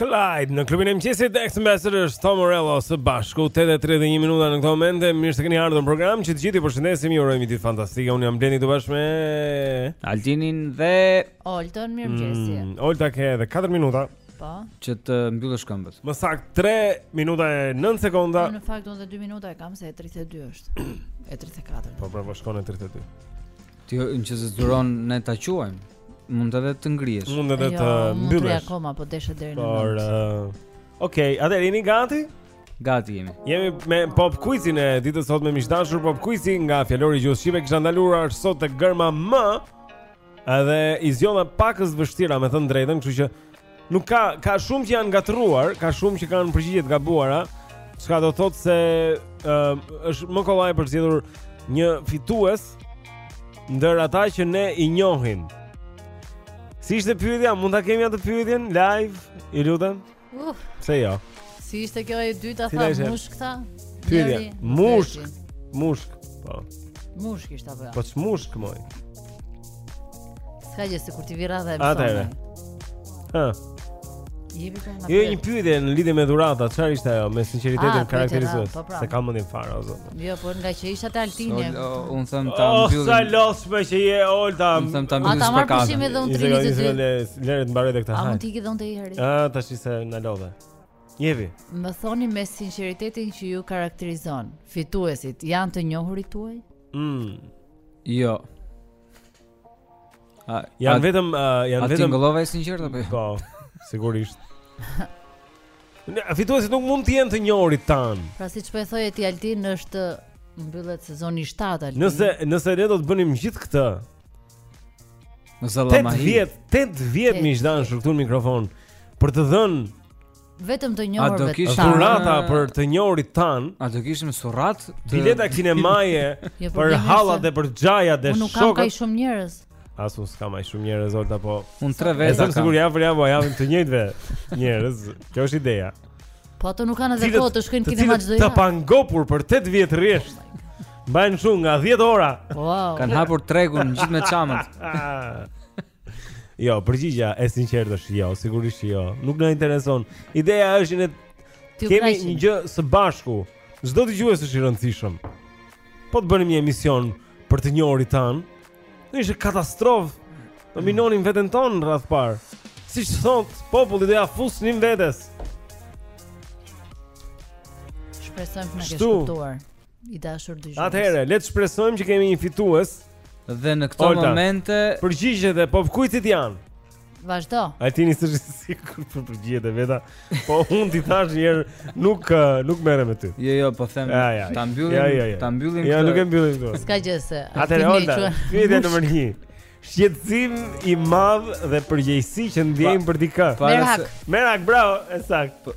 Clyde në klubin e mëngjesit X Ambassadors Tom Morello së bashku 8:31 minuta në këto momente mirë se keni ardhur në program që të gjithë, ju përshëndesim ju urojmë ditë fantastike unë jam Blendi këtu bashkë me Altinin dhe Olton mirëmëngjesi mm, Olta ke edhe 4 minuta po që të mbyllësh këmbët më saktë 3 minuta e 9 sekonda në fakt unë dhe 2 minuta e kam se e 32 është e 34 po bravo shkon e 32 Ti në qoftë se s'duron ne ta quajmë. Mund edhe të ngrihesh. Mund edhe jo, të mbyllesh. Mund të akoma po deshë deri në. Por uh, Okej, okay, atëherë jeni gati? Gati jemi. Jemi me pop quizin e ditës sot miq të dashur pop quizi nga fjalori i gjuhës shqipe kisha ndaluar sot te gërma m. Edhe i zgjodha pakëz të vështira, me thënë të drejtën, kështu që Nuk ka ka shumë që janë ngatërruar, ka shumë që kanë përgjigje të gabuara, çka do thotë se ë uh, është më kollaj për të zgjedhur një fitues ndër ata që ne i njohim. Si ishte pyetja? Mund ta kemi atë pyetjen live? Ju lutem. Uh. Pse jo? Si ishte kjo e dyta tha mushk tha? Pyetja. Mushk. Mushk. Po. Mushk ishte apo jo? Po ç'mushk moj. S'ka gjë sikur të vij era dhe më thonë. Hë. Jemi këtu në. Jo një pyetje në lidhje me dhuratat, çfarë ishte ajo me sinqeritetin ah, karakterizues? Po, pra. S'e kam mendjen fare o zot. Jo, por ngaqë isha te Altini. Unë them ta oh, mbyllim. Sa lolo që je Olta. Unë them ta mbyllim. A të marr pushim edhe unë 32. Lëre të mbarojë tek ta. A mund të ikë dhonte i herë? Ah, tash ishte na lodhe. Jevi. Më thoni me sinqeritetin që ju karakterizon, fituesit janë të njohurit tuaj? Mm. Jo. A janë vetëm uh, janë vetëm A tingëllova e sinqertë apo jo? Po, sigurisht. Ne fituesit nuk mund të jenë të njohurit tanë. Pra siç po e thoje ti Altin është mbyllet sezoni 7 Altin. Nëse nëse ne do të bënim gjithë këtë. Në zallamahi. 8 vjet, 8 vjet miq të dashur në mikrofon për të dhënë Vetëm të njohurve të. A do kishim surrat a për të njohurit tanë? A do kishim surrat? Bileta kinemaje jo, po për hallat dhe për xhajat dhe shokët. Unë nuk kam kaq shumë njerëz. As unë s'kam aq shumë njerëz Olta po. Unë tre vetë. Është sigurisht javë për javë, javë të njëjtëve njerëz. Kjo është ideja. Po ato nuk kanë edhe kohë të shkojnë në kinema çdo javë. Të pangopur për 8 vjet rresht. Mbajnë shumë nga 10 ora. Wow. Kan hapur tregun gjithë me çamët. Jo, përgjigja e sinqertë është jo, sigurisht që jo. Nuk na intereson. Ideja është që ne T'ju kemi kënaqim. një gjë së bashku. Çdo dëgjues është i rëndësishëm. Po të bënim një emision për të njohurit tanë, do ishte katastrofë. Do minonim veten tonë në radhë parë. Siç thotë populli do ia fusnim vetes. Shpresojmë të na kesh Kështu. kuptuar. I dashur dëgjues. Atëherë, le të shpresojmë që kemi një fitues. Dhe në këto Olta, momente përgjigjet e pop quizit janë. Vazhdo. Altini s'është i sigurt për përgjigjet e veta. Po unë të thashë një herë, nuk nuk merrem me ty. Jo, jo, po them, ja, ja, ta mbyllim, ja, ja, ja. ta mbyllim. Ja, nuk e mbyllim këtu. S'ka gjë se. Atëherë, Olta, pyetja nr. 1. Shqetësim i madh dhe përgjegjësi që ndjejmë për dikë. Merak. Merak, bravo, e saktë. Po,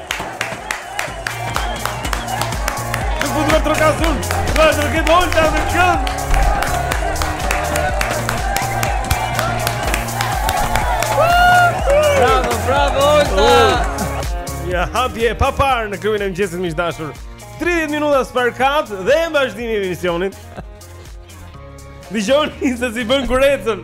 hapje e paparë në klubin e mëngjesit miq të dashur. 30 minuta spark kat dhe vazhdimi i emisionit. Dëgjoni se si bën kurecën.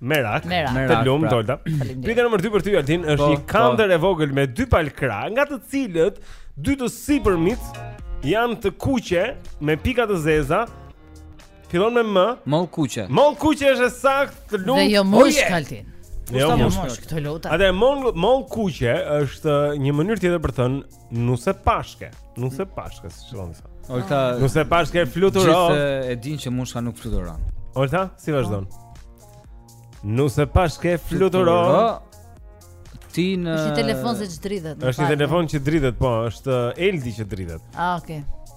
Merak. Të lumtë pra. Olta. Pyetja nr. 2 për ty Altin është po, një po. kandër e vogël me dy palë krahë, nga të cilët dy të sipërmit janë të kuqe me pika të zeza. Fillon me M. Mollëkuqe. Mollëkuqe është e saktë, të lumtë. Dhe jo mushkë oh, Altin. Jo mushkë, të lutem. Atëherë mollë mollëkuqe është një mënyrë tjetër për të thënë Nusepashkë, nusepashkë, siç e themi ne Olta, nusepashkë fluturo Gjithë e dinë që mushka nuk fluturon Olta, si vazhdon Nusepashkë fluturo Ti në... është një telefon se që dridhet është një telefon që dridhet, po, është Eldi që dridhet Ah, okej okay.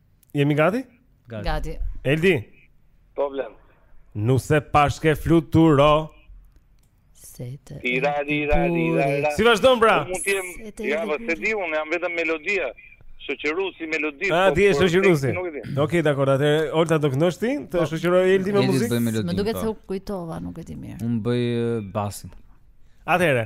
Jemi gati? Gati. Gati. Eldi. Problem. Nusepashkë fluturo. Se të. Tira tira tira. Si vazhdon pra? Po mund të jem. Ja, po s'e di unë, jam vetëm melodia. Shoqëruesi melodi. A po, ti je po, shoqëruesi? Okej, dakord, atëherë Olta do këndosh ti? Të po. shoqërojë Eldi me muzikë. Më duket se u kujtova, nuk e di mirë. Unë bëj basin. Atëherë.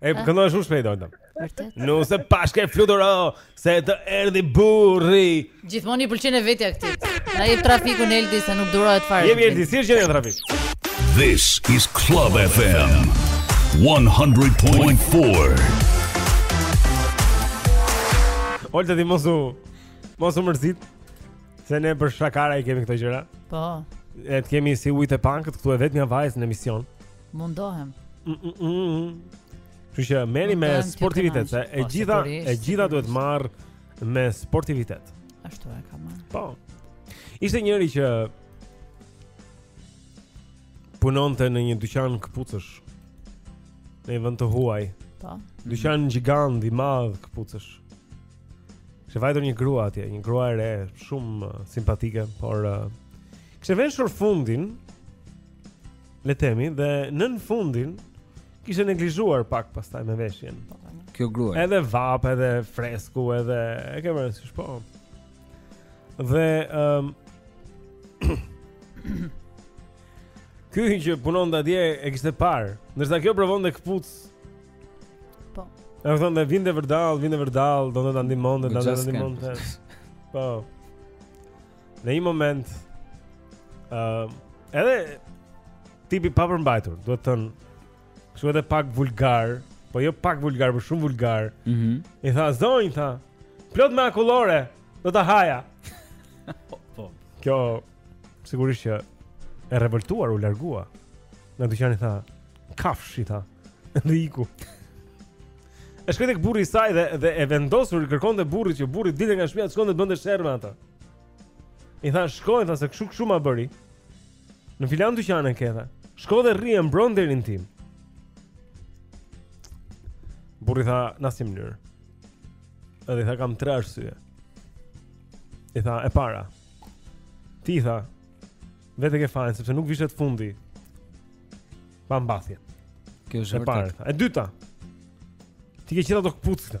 E ah. këndon shumë shpejt Olta. Vërtet. Nusepashkë fluturo se të erdhi burri. Gjithmonë i pëlqen vetja kësaj. Na jep trafikun Eldi se nuk durohet fare. Jemi Eldi, si është gjendja në trafik? This is Club FM 100.4. Olta ti mos u mos u mërzit se ne për shaka i kemi këto gjëra. Po. E të kemi si ujtë e pakët këtu e vetmja vajzë në emision. Mundohem. Mm, mm, mm, Kështu që merri me sportivitet, se e po, gjitha e gjitha duhet marrë me sportivitet. Ashtu e kam marrë. Po. Ishte njëri që punonte në një dyqan këpucësh. Në një vend të huaj. Po. Dyqan gjigand i madh këpucësh. Kishte vajtur një grua atje, një grua e re, shumë uh, simpatike, por uh, kishte veshur fundin Le të themi dhe nën fundin kishte neglizhuar pak pastaj me veshjen. Po, po, po. Kjo grua. Edhe vapë, edhe fresku, edhe e ke vënë si po. Dhe ëm um, Ky që punonte atje e kishte parë, ndërsa kjo provonte këpucë. Po. Edhe vinte vërdall, vinte vërdall, donte ta ndihmonte, donte ta ndihmonte. Po. në një moment ë uh, edhe tip i papërmbajtur, duhet thënë kështu edhe pak vulgar, po jo pak vulgar, por shumë vulgar. Mhm. Mm I tha zonjë tha, plot me akullore, do ta haja. Po, po. Kjo sigurisht që e revoltuar u largua. Nga dyqani tha, kafshë i tha, dhe iku. E shkoi tek burri i saj dhe dhe e vendosur kërkonte burrit që burri dilte nga shtëpia, shkonte të bënte sherr me ata. I tha shko i tha se kështu kështu ma bëri. Në filan dyqanin ke tha. Shko dhe rrihe mbro nderin tim. Burri tha në asnjë mënyrë. Edhe i tha kam tre arsye. I tha e para. Ti tha vetë ke fajin sepse nuk vishet fundi. Pa mbathje. Kjo është e para. E dyta. Ti ke qindra këpucë.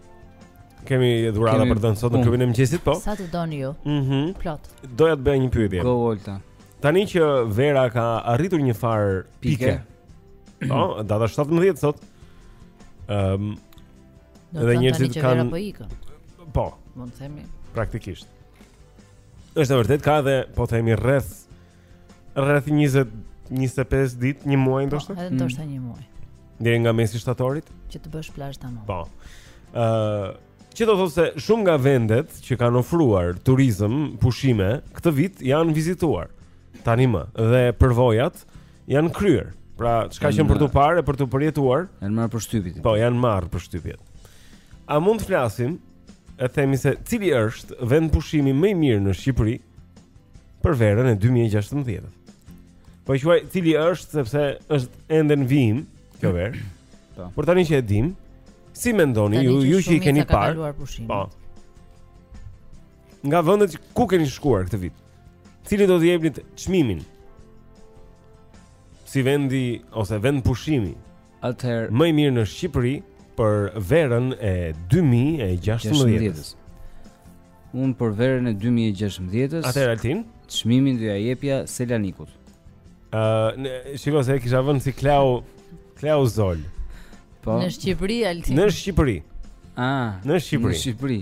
Kemi dhurata për të dhënë sot në klubin e mëngjesit, po. Sa të doni ju. Mhm. Mm Plot. Doja të bëja një pyetje. Po Olta. Tani që vera ka arritur njëfarë piku. Po, data 17 sot. Ehm. Um, dhe njerëzit kanë ikur. Po. Mund të themi. Praktikisht. Është e vërtetë ka edhe po themi rreth Rreth 20 25 ditë, një muaj ndoshta? Po, edhe ndoshta një muaj. Deri nga mesi i shtatorit? Që të bësh plazh tamam. Po. Ëh, uh, që do të thotë se shumë nga vendet që kanë ofruar turizëm, pushime këtë vit janë vizituar tanimë dhe përvojat janë kryer. Pra, çka qe për të parë e për të përjetuar, janë marrë përshtypjet. Po, janë marrë përshtypjet. A mund të flasim e themi se cili është vendpushimi më i mirë në Shqipëri? për verën e 2016. Po e quaj cili është sepse është ende në vijim kjo verë. Po. Por tani që e dim, si mendoni ju ju që i keni parë? Po. Nga vendet ku keni shkuar këtë vit? Cili do të jepni çmimin? Si vendi ose vend pushimi? Atëherë më i mirë në Shqipëri për verën e 2016-s. Unë për verën e 2016-s. Atëherë Altin, çmimin do ja jepja Selanikut. Ë, uh, shikoj se kisha vënë si Klau, Klau Zol. Po. Në Shqipëri Altin. Në Shqipëri. Ah, në Shqipëri. Në Shqipëri.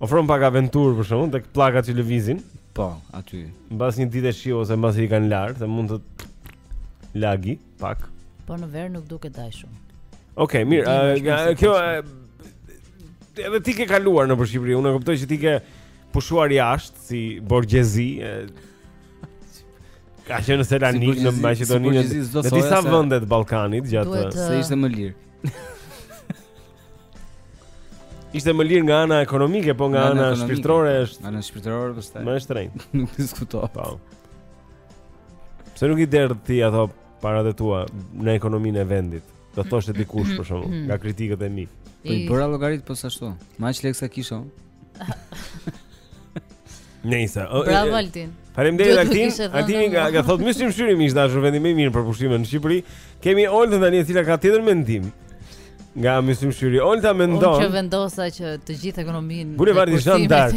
Ofron pak aventurë për shembull tek pllakat që lëvizin. Po, aty. Mbas një dite shi ose mbas i kanë larë, se mund të lagi pak. Po në verë nuk duket daj shumë. Okej, okay, mirë. Uh, kjo uh, edhe ti ke kaluar nëpër Shqipëri. Unë e kuptoj që ti ke pushuar jashtë si borgjezi. Ke qenë në Selanik si në Maqedoni, si në disa vende të Ballkanit gjatë se ishte më lirë. Ishte më lirë nga ana ekonomike, po nga ana shpirtërore është. Nga ana shpirtërore pastaj. Më shtrenjtë. Nuk diskutohet. Po. Pse nuk i derdh ti ato paratë e tua në ekonominë e vendit? Do thoshte dikush për shembull mm-hmm. nga kritikët e mi. Po i bëra llogaritë po ashtu. Aq lekë sa kisha. Nëse, okay. Bravo Altin. Faleminderit Altin. Altin nga nga thotë Myslym Shyri miq të dashur vendi më i mirë për pushime në Shqipëri. Kemi Oltën tani e cila ka tjetër mendim. Nga Myslym Shyri. Olta mendon. Unë që vendosa që të gjithë ekonominë. Bulevardi Zhan d'Ark.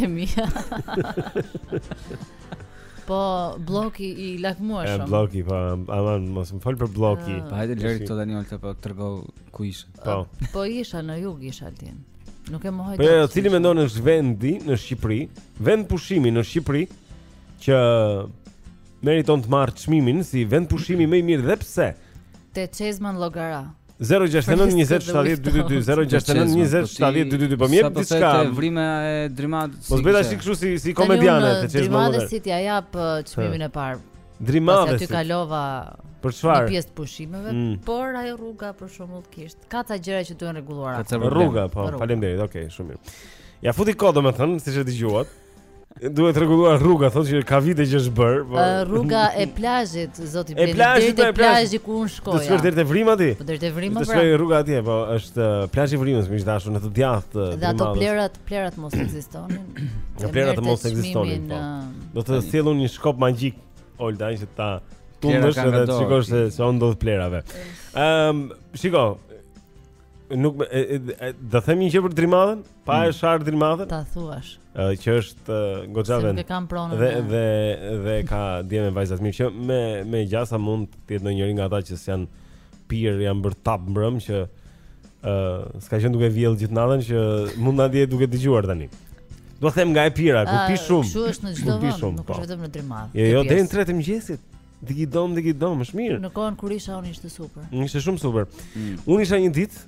Po blloku i lakmuar shumë. Blloku po, aman mos më fol për bllokun. Po hajde lëri këto tani Olta po trego ku ishe. Po. Po isha në jug isha Altin. Nuk e mohoj. Po, jo, cili mendon është vendi në Shqipëri, vend pushimi në Shqipëri që meriton të marrë çmimin si vend pushimi më i mirë dhe pse? Te Çezma Llogara. 069 20 70 222 069 20 70 222 po mirë diçka sa po vrime e Drimadh po bëj tash kështu si si komediane te çes më vonë si ti ja jap çmimin e parë Drimadhes. Pasi aty kalova për çfarë? Një pjesë të pushimeve, mm. por ajo rruga për shembull kisht. Ka ca gjëra që duhen rregulluara. Ka rruga, po. Faleminderit. Okej, okay, shumë mirë. Ia futi kot domethën, siç e dëgjuat. Duhet rregulluar rruga, thotë që ka vite që është bërë, po. Rruga e plazhit, zoti Blendi, deri te plazhi ku unë shkoj. Do të shkosh deri te Vrima ti? Po deri te Vrima pra. Do të pra. shkoj rruga atje, po është uh, plazhi i Vrimës, miq të dashur, në të djathtë. Uh, Dhe ato plehrat, plehrat mos ekzistonin. Ja plehrat mos ekzistonin. Po. Uh, Do të sjell unë një shkop magjik Olda që ta tundësh edhe të shikosh se se ç'u ndodh plerave. Ehm, um, shiko. Nuk e, e, e, do them një gjë për Drimadhën, pa e mm. shar Drimadhën. Ta thuash. Ë që është goxha vend. Dhe dhe dhe ka djeme vajzat mirë që me me gjasa mund të jetë ndonjëri nga ata që s'janë pirë, janë bërë tap mbrëm që Ë, uh, s'ka qenë duke vjell gjithë natën që mund na jetë duke dëgjuar tani. Dua të them nga e pira, ku pi shumë. Kështu është në çdo vend, nuk po. është vetëm në Drimadh. Jo, jo, deri në tre të mëngjesit. Digi dom, digi dom, është mirë. Në kohën kur isha unë ishte super. Ishte shumë super. Mm. Unë isha një ditë,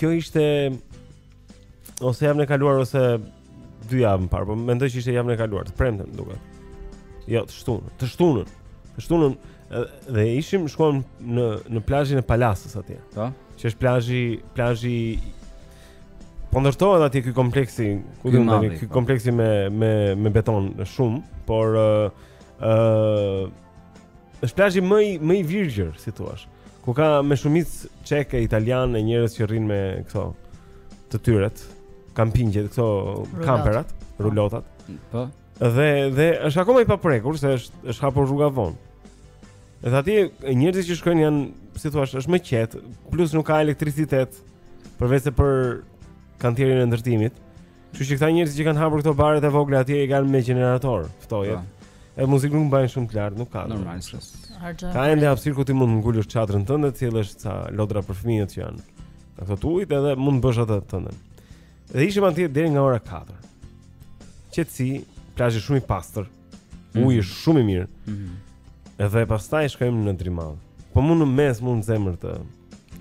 kjo ishte ose javën e kaluar ose dy javë më parë, po mendoj që ishte javën e kaluar, të premten më duket. Jo, të shtunën, të shtunën. Të shtunën dhe ishim shkuam në në plazhin e Palasës atje. Po. Që është plazhi, plazhi Po ndërtohet atje ky kompleksi, domethënë, ky po. kompleksi me me me beton shumë, por ë uh, uh, Është plazhi më i më i virgjër, si ta thuash. Ku ka me shumicë çeke italianë e njerëz që rrin me këto të tyret, kampingjet, këto kamperat, rulotat. Po. Dhe dhe është akoma i paprekur se është është hapur rruga vonë. Dhe aty njerëzit që shkojnë janë, si ta thuash, është më qetë, plus nuk ka elektricitet përveç se për kantierin e ndërtimit. Kështu që këta njerëz që kanë hapur këto baret e vogla atje i kanë me gjenerator, ftohje. Po. E muzikën nuk e mbajnë shumë të lartë, nuk ka. Normal. Ka ende hapësirë ku ti mund të ngulësh çadrën tënde, të sjellësh ca lodra për fëmijët që janë. Në këto tuajt edhe mund të bësh atë tënde. Dhe ishim atje deri nga ora 4. Qetësi, plazhi shumë i pastër. Mm. Uji shumë i mirë. Mm. Edhe pastaj shkojmë në Drimadh. Po mund në mes mund zemër të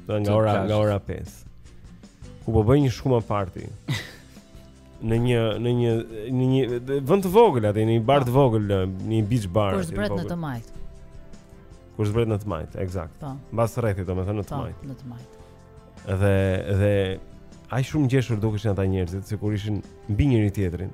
Dhe nga ora nga ora 5. Ku po bëhej një shkuma party. në një në një në një vend të vogël atë në një bar të vogël, në një beach bar. Kur zbret në të majt. Kur zbret në të majt, eksakt. Po. Mbas rrethit, domethënë në të po, majt. Në të majt. Dhe dhe aq shumë ngjeshur dukeshin ata njerëzit, sikur ishin mbi njëri tjetrin.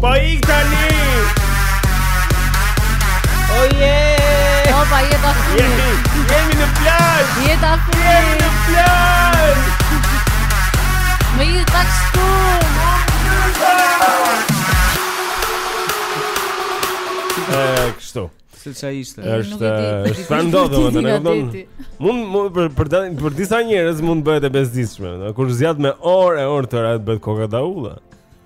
Po ik tani. Oh yeah. Oh pa jeta funi. Jemi në plazh. Jeta funi. Jemi në plazh. Më i tak stu. Eh, kështu. Se ça ishte. Është është fan do domethënë, e kupton? Mund për për për disa njerëz mund të bëhet e bezdisshme, kur zgjat me orë e orë të tëra, të bëhet koka daulla.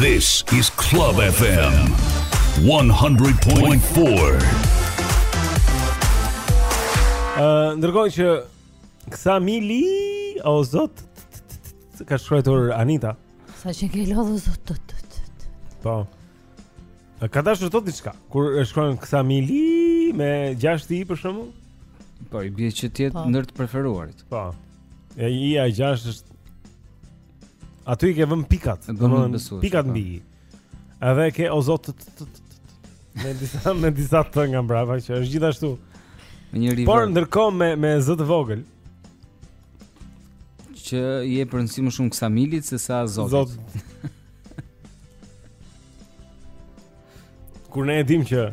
This is Club FM 100.4. Ëh, ndërkohë që Ksamili O zot Ka shkruajtur Anita Sa që na ke lodh zot të të të të Po Ka dashur të thotë diçka Kur e shkruan Ksamili Me gjashtë i për shembull Po i bje që të jetë po. ndër të preferuarit Po E i-ja gjashtë është Aty i ke vënë pikat, domethënë pikat po. mbi. Edhe ke o zot me disa me disa të nga brava që është gjithashtu. Me një river. Por ndërkohë me me z të vogël që i jep rëndësi më shumë Ksamilit se sa zotit. Zot. Kur ne e dim që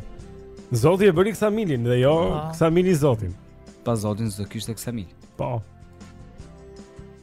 Zoti e bëri Ksamilin dhe jo po. Ksamili Zotin. Pa Zotin s'do kishte Ksamil. Po.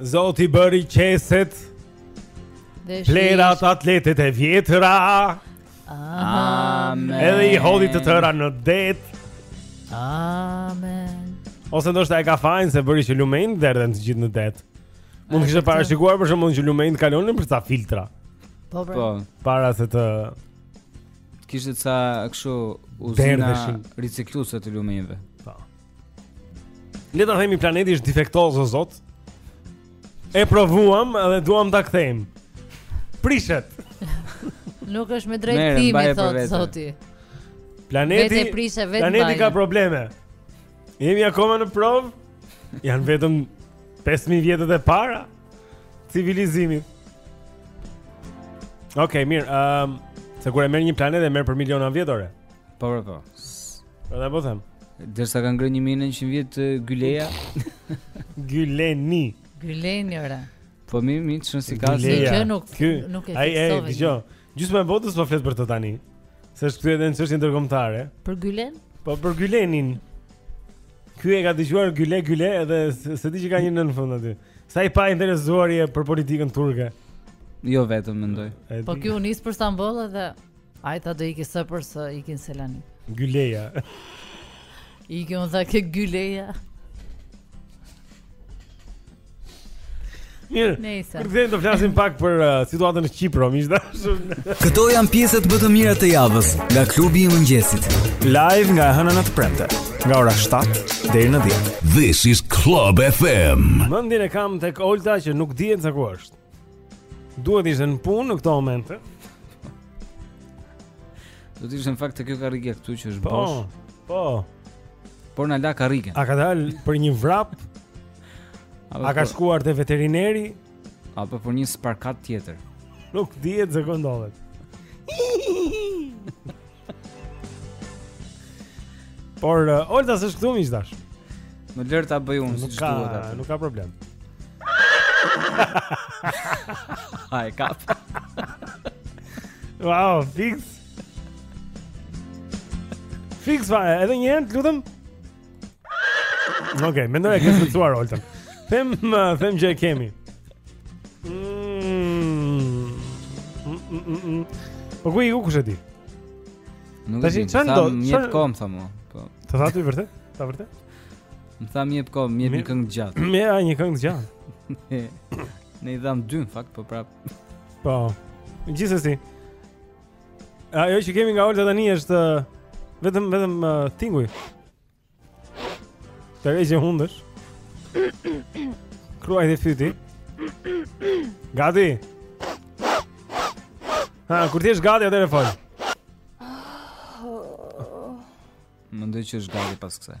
Zoti bëri qeset Plerat atletet e vjetra Amen Edhe i hodhi të tëra në det Amen Ose ndoshta e ka fajin se bëri që lumenjtë të derdhen të gjithë në det Mund të kishte parashikuar për shembull që lumenjtë të kalonin për ca filtra Po, po. Para se të kishte ca kështu uzina ricikluese të lumenjve. Le ta themi planeti është defektoz o zot. E provuam edhe duam ta kthejmë. Prishet. Nuk është me drejtim i thotë zoti. Planeti prishet vetë. Planeti ka probleme. Jemi akoma në provë. Janë vetëm 5000 vjetët e para të civilizimit. Okej, okay, mirë. Ehm, um, se kur e merr një planet e merr për miliona vjet ore. Po, po, po. Po ta po them. Derisa kanë ngrënë 1900 vjet Gyleja. Gyleni. Gyleni ore. Po mi mi çon si ka se që nuk Ky, nuk e ai e dëgjoj. Gjysma e botës po flet për të tani. Se është kthyer në çështje ndërkombëtare. Për Gylen? Po për Gylenin. Ky e ka dëgjuar Gyle Gyle edhe s'e di që ka një n në fund aty. Sa i painteresuar je për politikën turke. Jo vetëm mendoj. Po ky u nis për Stamboll edhe Ai tha do iki së për së iku në Selanik. Gyleja. Iki unë tha ke Gyleja. Mirë. Nëse. Kur vjen të flasim pak për uh, situatën në Qipro, miq të dashur. Këto janë pjesët më të mira të javës nga klubi i mëngjesit. Live nga e hëna në të premte, nga ora 7 deri në 10. This is Club FM. Mendjen e kam tek Olta që nuk dihet se ku është. Duhet të ishte në punë në këto momente. Duhet të ishte në fakt te kjo karrige këtu që është bosh. Po. Por na la karrigen. A ka dal për një vrap? A ka shkuar te veterinari? Apo për një sparkat tjetër? Nuk dihet se ku ndodhet. Por uh, Olta s'është këtu miq të dashur. Më lër ta bëj unë siç duhet atë. Nuk ka problem. Ai kap. wow, fix. Fiks, va, edhe një herë, lutem. Okej, okay, mendoj e ke zgjuar Oltën. Them, them që e kemi. Mm. Mm, mm, mm, mm. Po ku i u kush e di? Nuk e di. Tash do, një çan... kom tha më. Po. Të tha ti vërtet? Të tha vërtet? Më tha më jep kom, më jep një këngë të gjatë. Më jep një këngë të gjatë. Ne i dham dy në fakt, po prap. Po. Gjithsesi. Ajo që kemi nga Olta tani është vetëm vetëm uh, tinguj. Tërheqje hundësh. Kruajtje fyti. Gati. Ha, kur të jesh gati atëherë fol. Mendoj që është gati pas kësaj.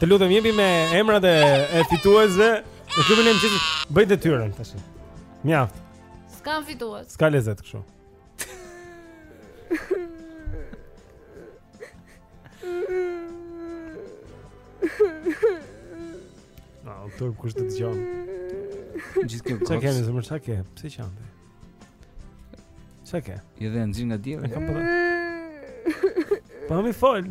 Të lutem jepi emrat e e fituesve në klubin e mëngjesit. Bëj detyrën tash. Mjaft. S'kam fitues. S'ka lezet kështu. Na, no, tur kush të dëgjon. Gjithkë. Çka kemi zemër, çka ke? Pse qan ti? Çka ke? Je dhe nxirë nga dielli. Kam po. Po më fol.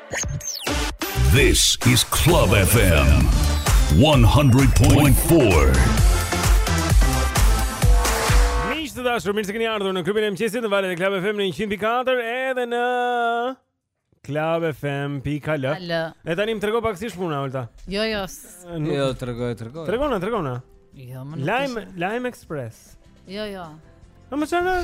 This is Club FM 100.4. Miq të dashur, mirë se keni ardhur në klubin e mëngjesit në valët e Club FM në 104 edhe në Club FM pikë al. E tani më trego pak si është puna, Olta. Jo, jo. Nuk... Jo, trego, trego. Tregona, tregona. Jo, më nuk. Lajme, Lajme Ekspres. Jo, jo. A më çfarë?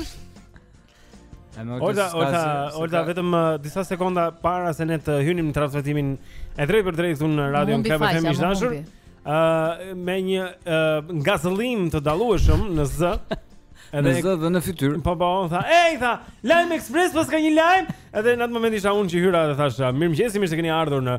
Olta, Olta, Olta vetëm uh, disa sekonda para se ne të hynim në transmetimin e drejtpërdrejtë këtu në Radio Club FM, miq të dashur. Ë uh, me një uh, ngazëllim të dallueshëm në zë. Edhe në zë dhe në fytyrë. Po po, tha, "Ej, tha, Lajme Ekspres paska një lajm." Edhe në atë moment isha unë që hyra dhe thashë, "Mirëmëngjes, mirë se keni ardhur në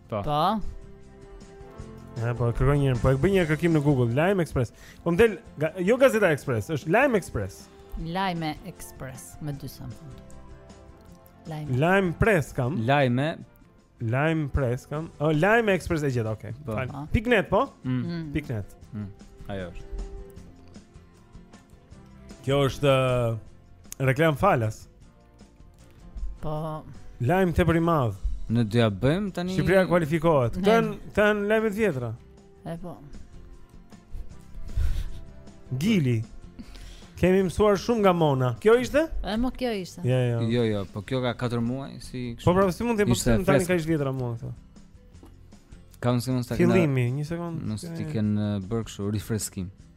Po. Po. Ja, po kërkoj njëherë, po e bëj një kërkim në Google, Lime Express. Po më del, ga, jo Gazeta Express, është Lime Express. Lime Express me dy s. Lime. Lime Press com. Lime. Lime Press com. O oh, Lime Express e gjeta, okay. Po. po. Piknet po? Mm. mm. Piknet. Mm. Ajo është. Kjo është uh, reklamë falas. Po. Lajm tepër i madh. Ne do ia bëjmë tani. Shqipëria kualifikohet. Këto janë lajme të vjetra. E po. Gili. Kemi mësuar shumë nga Mona. Kjo ishte? E mo kjo ishte. Jo, jo. Jo, jo, po kjo ka 4 muaj, si kështu. Po pra, si mund të bësh tani ka ishte vjetra mua këtu. Kam si mund të Fillimi, një sekond. Mos ti ken bërë kështu refreshim.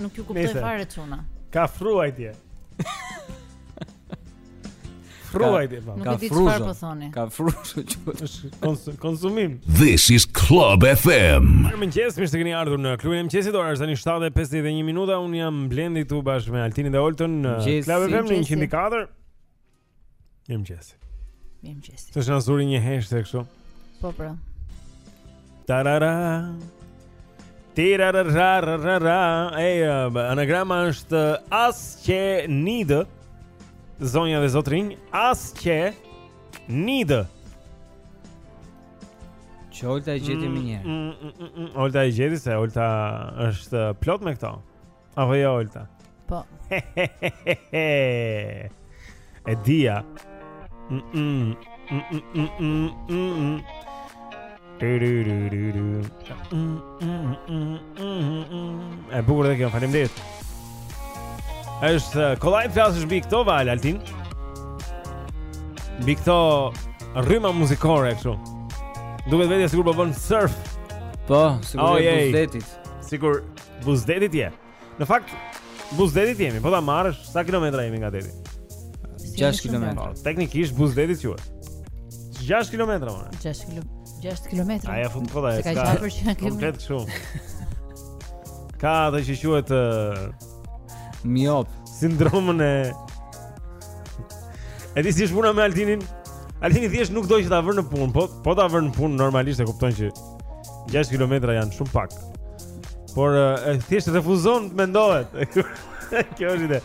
Nuk ju kuptoj fare çuna. Ka fruajtje. Fruajtje, po. Ka fruzë. Po ka fruzë që konsumim. This is Club FM. Mirëmëngjes, mirë se keni ardhur në klubin e mëngjesit. Ora është tani 7:51 minuta. Unë jam Blendi këtu bashkë me Altinin dhe Oltën në Club FM në 104. Mirëmëngjes Mirëmëngjes Tash na zuri një heshtje kështu Po pra Tarara Tirararararara E, anagrama është Asqe Nidë Zonja dhe zotërinj Asqe Nidë Që Olta e gjeti më mm, njëherë mm, mm, Olta e gjeti se Olta është plot me këto Apo jo, Olta? Po. e dija. Mm -mm. Mm -mm -mm -mm -mm. E bukur dhe kjo, faleminderit është uh, kollaj të flasësh mbi këto valë, Altin Mbi këto rryma muzikore, kështu Duket vetja sikur po bën surf Po, sikur oh, je buzë detit Sikur Buzë detit je. Në fakt buzë detit jemi, po ta marrësh sa kilometra jemi nga deti? 6 kilometra. Po, teknikisht buzë detit quhet. 6 kilometra më. 6 kilometra. 6 kilometra. Aja fut po Se ka qafër që në kilometra. Komplet shumë. Ka atë që quhet uh, miop, sindromën e E di si është puna me Altinin? Altini thjesht nuk do që ta vërë në punë, po po ta vërë në punë normalisht e kupton që 6 kilometra janë shumë pak. Por e thjesht refuzon të mendohet. Kjo është ide.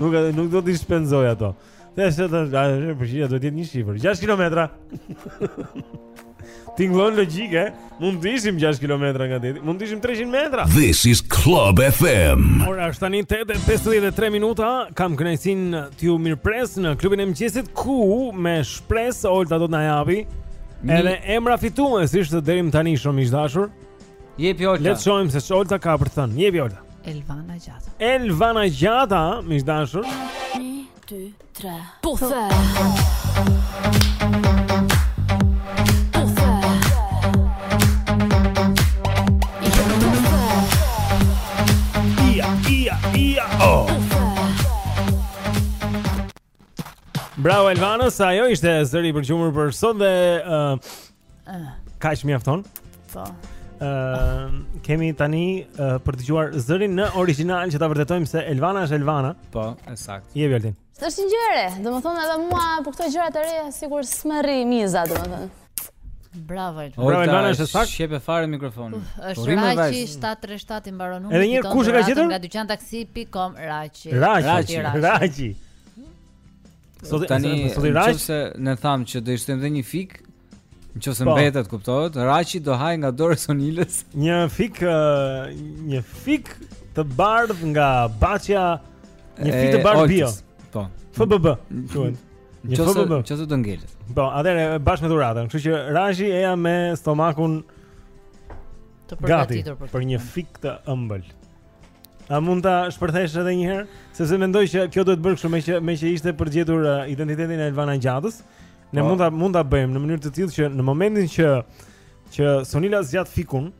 Nuk nuk do t'i shpenzojë ato. Dhe se të da, e përgjigja do të jetë një shifër. 6 kilometra. Tingëllon logjike, mund të ishim 6 kilometra nga deti, mund të ishim 300 metra. This is Club FM. Ora është tani 8:53 minuta, kam kënaqësinë t'ju mirëpres në klubin e mëngjesit ku me shpresë Olta do të na japi Edhe emri fitues ishte deri më tani shumë i dashur. Jepi Olta. Le të shohim se ç'Olta ka për të thënë. Jepi Olta. Elvana Gjata. Elvana Gjata, më i dashur. 1 2 3. Po de. Oh. Bravo Elvana, se ajo ishte zëri për gjumur për sot dhe uh, uh. kaq mjafton. Po. Uh, kemi tani uh, për të dëgjuar zërin në origjinal që ta vërtetojmë se Elvana është Elvana. Po, e saktë. Je vjallin. Se është një gjë e re, domethënë edhe mua për këto gjëra të reja, sikur s'më rri miza, domethënë. Bravo Elvana. Bravo Elvana, është saktë. Shqepe fare mikrofonin. Është Raqi 737 i mbaron numri. Edhe një herë kush e ka gjetur? Nga dyqantaksi.com Raqi. Raqi. Raqi. Sot tani sot Raqi se ne thamë që do i shtojmë edhe një fik. Nëse po. mbetet, kuptohet, Raqi do hajë nga dora e Sonilës. Një fik, një fik të bardhë nga bahçja, një fik të bardhë bio. Po. FBB, thuhet. Një FBB. Nëse do ngelë. Po, atëre bashkë me dhuratën. Kështu që Raqi eja me stomakun të përgatitur për, për një fik të ëmbël. A mund ta shpërthesh edhe një herë? Sepse mendoj që kjo duhet bërë kështu meqë meqë ishte për gjetur uh, identitetin e Elvana Gjatës. Ne po. mund ta mund ta bëjmë në mënyrë të tillë që në momentin që që Sonila zgjat fikun,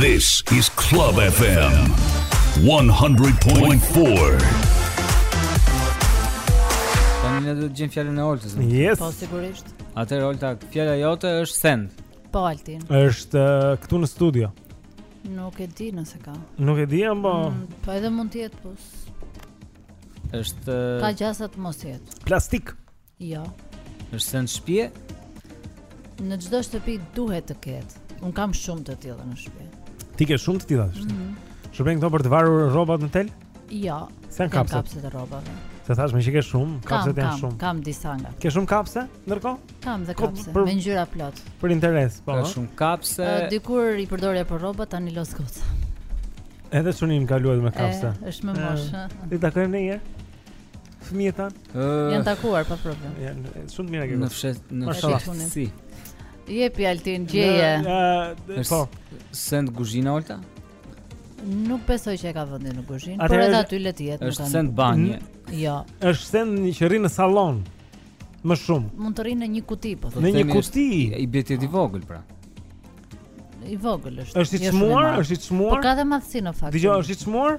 This is Club FM 100.4. Tani do të gjejmë fjalën e Oltës Yes Po, sigurisht Atëherë Olta, fjala jote është send Po, Altin. Është uh, këtu në studio Nuk e di nëse ka Nuk e di apo mm, Po edhe mund të jetë, po është uh, Ka gjasa të mos jetë Plastik Jo. Është send shpie? Në çdo shtëpi duhet të ketë. Un kam shumë të tilla në shtëpi. Ti ke shumë të tilla në shtëpi. Mm -hmm. këto për të varur rrobat në tel? Jo. Se kanë kapse? Kapset e rrobave. Se thashë meqë ke shumë, kapset janë shumë. Kam, kam disa nga. Ke shumë kapse ndërkohë? Kam dhe kapse për, me ngjyra plot. Për interes, po. Ka shumë kapse. Uh, dikur i përdorja për rroba tani loz goca. Edhe çuni im ka luajtur me kapse. Është në moshë. T'i takojmë ne Fëmijët tanë? Janë takuar pa problem. Janë shumë mirë këtu. Në fshat, në fshat. Si. Jepi Altin gjeje. Ëh, po. Send kuzhine Olta? Nuk besoj që e ka vendin në kuzhinë, por edhe aty le të jetë. Është send banje. Jo. Është send që rri në sallon. Më shumë. Mund të rri në një kuti, po thotë. Në një kuti i bie të jetë i vogël pra. I vogël është. Është i jo çmuar, është i çmuar. Po ka dhe madhsi në fakt. Dëgjo, është i çmuar?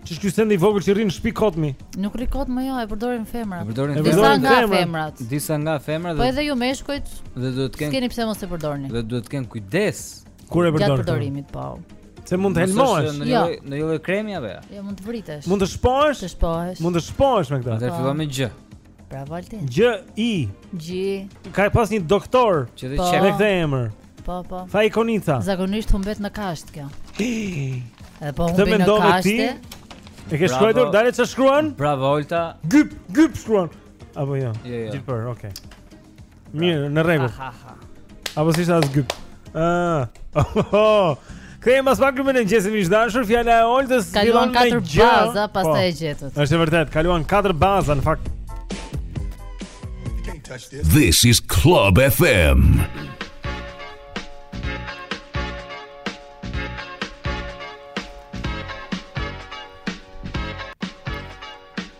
Ç'është ky sendi i vogël që rri në shpi kotmi Nuk rri kot më jo, e përdorin femrat E përdorin femrat Disa nga femrat Disa nga femrat Po edhe ju meshkujt Dhe duhet të kenë S'keni pse mos e përdorni Dhe duhet të kenë kujdes Kur e përdorin Gjatë përdorimit, po Se mund të helmohesh. Në jo. në një lloj kremi apo jo? Jo, mund të vritesh. Mund të shpohesh? Të shpohesh. Mund të shpohesh me këtë. Atë fillon me gj. Bravo Altin. Gj I Gj. Ka pas një doktor që e ka me këtë emër. Po, po. Fa ikonica. Zakonisht humbet në kashtë kjo. Edhe po humbet në kashtë. Ti? E ke shkruar dale ç'shkruan? Bravo Olta. Gyp, gyp shkruan. Apo jo. Jo, jo. Gyp, okay. Mirë, në rregull. Apo s'ishte as gyp. Ah. Oh. Kthehemi pas pak klubi i mëngjesit miq të dashur, fjala e Oltës kaluan katër baza pastaj e gjetët. Është e vërtetë, kaluan katër baza në fakt. This is Club FM.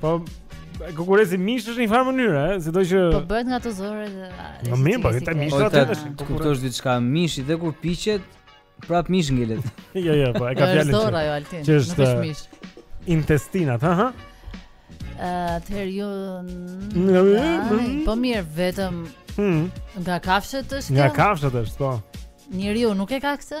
Po kukureci mish është në një farë mënyrë, ëh, sido që Po bëhet nga ato zorrë dhe Po mirë, po këta mish atë tash. Të kuptosh diçka, mishi dhe kur piqet, prap mish ngelet. Jo, jo, po e ka fjalën. Është zorra jo Altin. Nuk është mish. Intestinat, ha ha. Atëherë ju Po mirë, vetëm hmm. Nga kafshët është kjo? Nga kafshët është, po Njeriu nuk e ka këtë?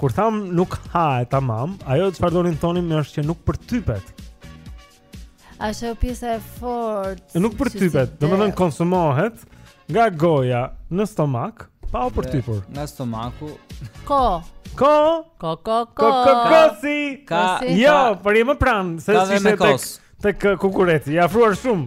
Kur thamë nuk hahet tamam, ajo çfarë donim të thonim ne është që nuk përtypet. A është pjesa e fortë. Nuk përtypet, domethënë konsumohet nga goja në stomak, pa u përtypur. Nga stomaku. Ko. Ko. Ko ko ko. Ko ko si. Ka. Jo, por jemi pranë, se si se tek tek kukureci, je afruar shumë.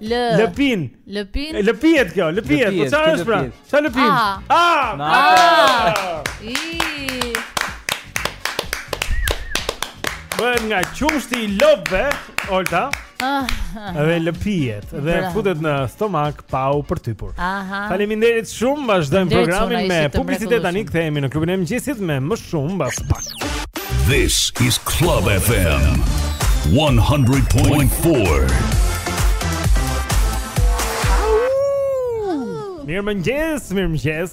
L. Lëpin. Lëpin. Lëpihet kjo, lëpihet. Po çfarë është pra? Çfarë lëpin? Ah. Ah. I. Bëhet nga qumshti i lopëve, Olta. Ah. Dhe lëpihet dhe futet në stomak. pa u përtypur. Aha. Faleminderit shumë, vazhdojmë programin me publicitet tani kthehemi në klubin e mëngjesit me më shumë mbas pak. This is Club FM 100.4. Mirë mëngjes, mirë mëngjes.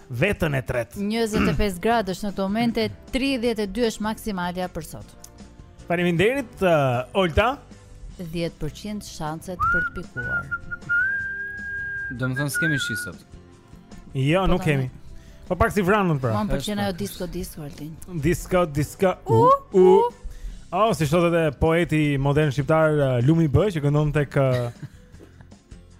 vetën e tretë. 25 gradë është në këto momente, 32 është maksimalja për sot. Faleminderit uh, Olta. 10% shanset për të pikuar. Domethënë s'kemi shi sot. Jo, po nuk kemi. Po pak si vranët pra. Mua më pëlqen ajo disco disco Altin. Disco disco. U uh, u. Uh, uh. Oh, si thotë edhe poeti modern shqiptar uh, Lumi B që këndon tek uh,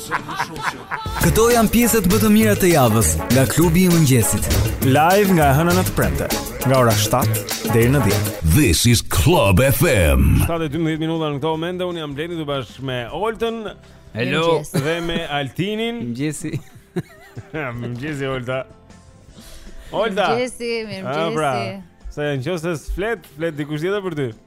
Këto janë pjesët më të mira të javës nga klubi i mëngjesit. Live nga e hëna në të premte, nga ora 7 deri në 10. This is Club FM. 7:12 minuta në këto momente unë jam Blendi këtu bashkë me Oltën. Hello dhe me Altinin. Mëngjesi. Mëngjesi Olta. Olta. Mëngjesi, mëngjesi. Ah, pra. Sa janë qoftë flet, flet dikush tjetër për ty.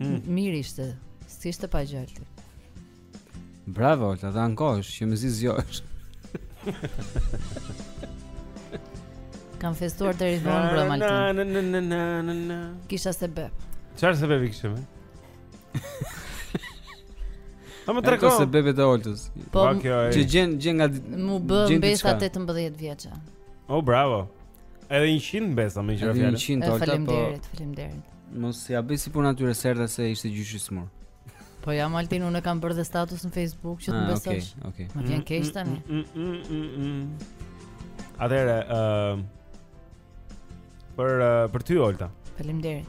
Hmm. Mirë ishte. Si ishte pa gjalti. Bravo, ta dhanë kohë, që mezi zgjohesh. Kam festuar deri vonë mbrëmë Altin. Kisha sebep. Çfarë sebebi kishe më? A më tregon sebebet e Oltës. Po, që gjen gjen nga m'u bë mbesa 18 vjeçe. Oh, bravo. Edhe 100 mbesa më gjëra fjalë. 100 Olta po. Faleminderit, faleminderit. Mos ia bëj si puna atyre serta se ishte gjyshi sëmurë. Po jam Altin, unë kam bërë dhe status në Facebook që të ah, më besosh. Okej, okej. Më vjen keq tani. Mm, mm, mm, Atëherë, ë për për ty Olta. Faleminderit.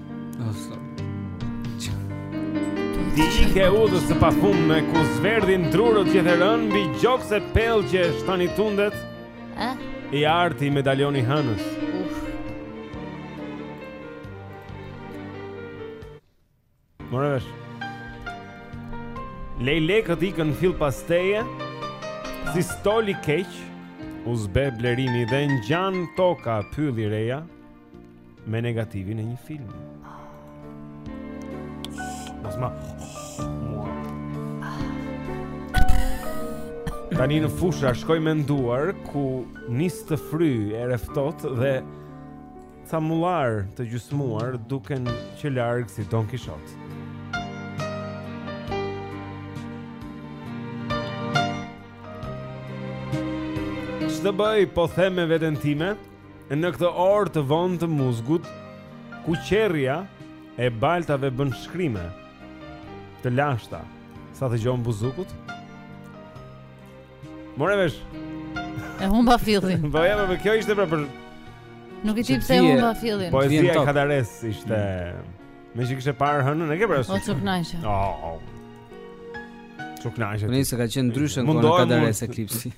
Ti ike udhës së pafundme ku zverdhin drurët gjetherënë Mbi gjokse pellgjesh tani tundet eh? I arti medalion i hënës More vesh Lejlekët ikën fill pas teje Si stoli keq U zbeh blerimi dhe ngjan toka pylli reja me negativin e një filmi. Mos ma Tani në fusha shkoj menduar ku nis të fryjë erë e ftohtë dhe ca mullarë të gjysmuar duken që larg si Don Kishot. Ç'të bëj po them me veten time, Në këtë orë të vonë të muzgut, ku qerrja e baltave bën shkrime të lashta. Sa të Gjon Buzukut? More vesh. E humba fillin. Po ja, po kjo ishte pra për Nuk e di pse e humba fillin. Poezia e Kadaresë ishte. Meqë kishte parë hënën, e ke parasysh? O, ç'u kënaqe O, o Ç'u kënaqe Më nëjë se ka qenë ndryshe Më në Kadaresë eklipsi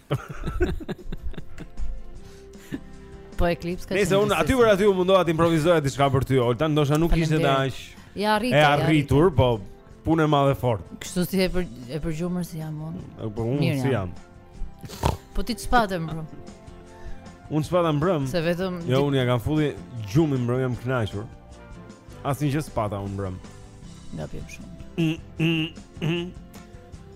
Po eklips ka. Nëse unë aty për aty u mundova të improvizoja diçka për ty, Olta, ndoshta nuk ishte dhe aq. E arritur. E arritur, po punë e madhe fort. Kështu si e për e për gjumë si jam unë. Po unë si jam. Po ti s'pate mbrëm? Unë s'pata mbrëm? Se vetëm Jo, unë ja kam full gjumin mbrëm, jam kënaqur. Asnjë gjë s'pata unë mbrëm. Nga pim shumë. Mm, mm, mm.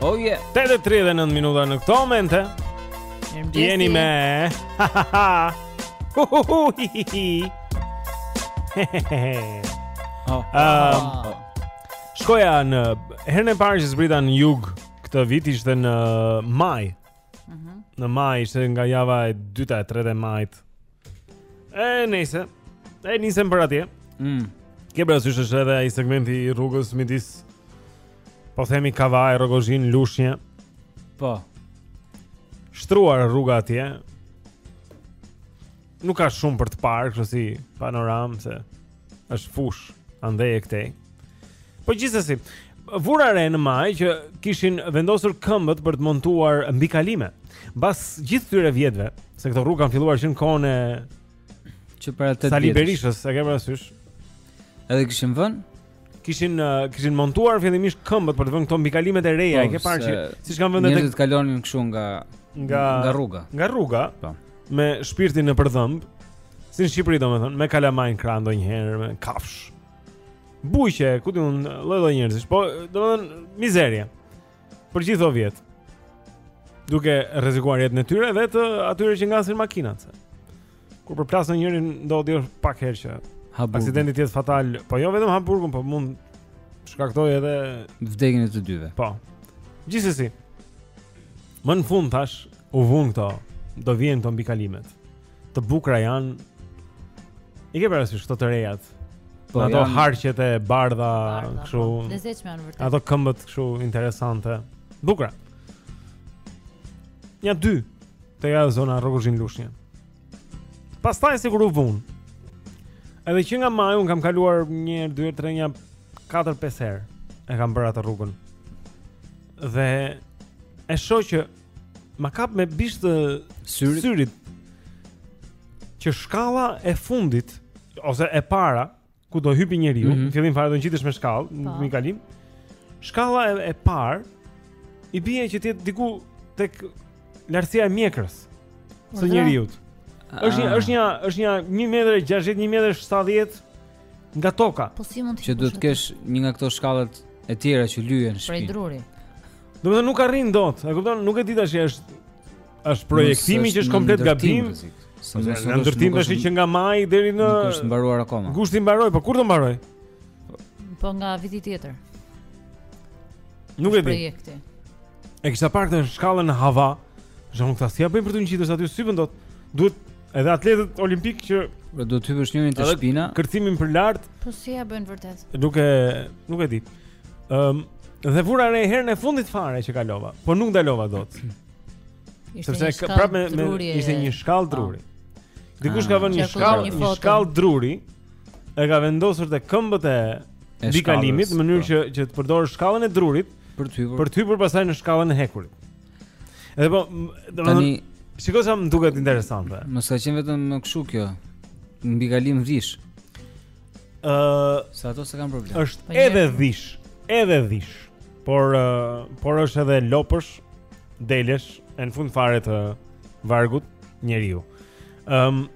Oh yeah. 8:39 minuta në këto momente. Jeni me. Oh. Um, shkoja në herën e parë që zbrita në jug këtë vit ishte në maj. Mhm. Në maj ishte nga java e dytë e tretë e majit. E, nejse. E, nisem për atje. Mm. Ke parasysh është edhe ai segmenti i rrugës midis Po themi Kavajë, Rrogozhinë, Lushnje Po Shtruar rruga atje Nuk ka shumë për të parë kështu si panoramë se është fushë andej e këtej. Po gjithsesi, vura re në maj që kishin vendosur këmbët për të montuar mbikalime. Mbas gjithë këtyre vjetëve, se këto rrugë kanë filluar që në kohën e që para 8 vjetësh. Sali Berishës, e ke parasysh? Edhe kishin vënë? Kishin uh, kishin montuar fillimisht këmbët për të vënë këto mbikalimet e reja, po, e ke parë që siç kanë vendet. Njerëzit kalonin kështu nga nga nga rruga. Nga rruga. Po. me shpirtin nëpër dhëmbë, si në Shqipëri domethënë, me kalamaj në krah ndonjëherë, me kafshë, bujq e, ku di unë, lloj lloj njerëzish, po domethënë, mizerje, për gjithë ato vjet, duke rrezikuar jetën e tyre dhe të atyre që ngasin makinat, se. Kur përplas një njeri, ndodh jo pak herë që ha burgun. aksidenti të jetë fatal, po jo vetëm ha burgun, po mund të shkaktojë edhe... Vdekjen e të dyve. Po, gjithsesi. Më në fund thashë, u vunë këto, do vihen këto mbikalimet. Të bukura janë. I ke parasysh këto të rejat? Po ato janë... harqet e bardha, kështu. Po, të lezetshme janë vërtet. Ato këmbët kështu interesante. Bukura. Nja dy te ja zona Rrogozhinë Lushnje. Pastaj sikur u vunë. Edhe që nga maji unë kam kaluar 1 2 3 4 5 herë. E kam bërë atë rrugën. Dhe e shoh që ma kap me bisht të syrit. syrit që shkalla e fundit ose e para ku do hipi njeriu, mm -hmm. në fillim fare do ngjitesh me shkallë, po. mbikalim. Shkalla e, e parë i bie që të jetë diku tek lartësia e mjekrës së njeriut. Është nja është nja është nja 1 metër 60, 1 metër 70 Nga toka. Po si mund të që duhet të kesh një nga këto shkallët e tjera që lyhen shpitë. Prej druri. Domethënë nuk arrin dot. E kupton? Nuk e di tash është është projektimi që është komplet gabim. Në ndërtim tash që nga maji deri në Nuk është mbaruar akoma. Gushti mbaroi, po kur do mbaroj? Po nga viti tjetër. Nuk e di. Projekti. E kisha parë në shkallën Hava. Jo, ta si ja bën për të ngjitur aty s'hypën dot. Duhet Edhe atletët olimpik që Pra do të hypësh njërin të shpina. Kërcimin për lart. Po si ja bën vërtet? Nuk e nuk e di. Ëm dhe vura re herën e fundit fare që kalova, po nuk ndalova dot. Ishte një shkallë prapë me, me ishte një shkallë po. druri. Dikush ka ah. vënë një shkallë, një shkallë druri. E ka vendosur te këmbët e mbikalimit në mënyrë po. që që të përdorësh shkallën e drurit për të hypur. Për të hypur pastaj në shkallën e hekurit. Edhe po, domethënë shiko sa më duket interesante. Mos ka qenë vetëm kështu kjo. Mbikalim dhish. Ë, uh, sa ato se kanë problem. Është po edhe dhish, edhe dhish. Por uh, por është edhe lopësh, delesh e në fund fare të vargut njeriu. Ëm um,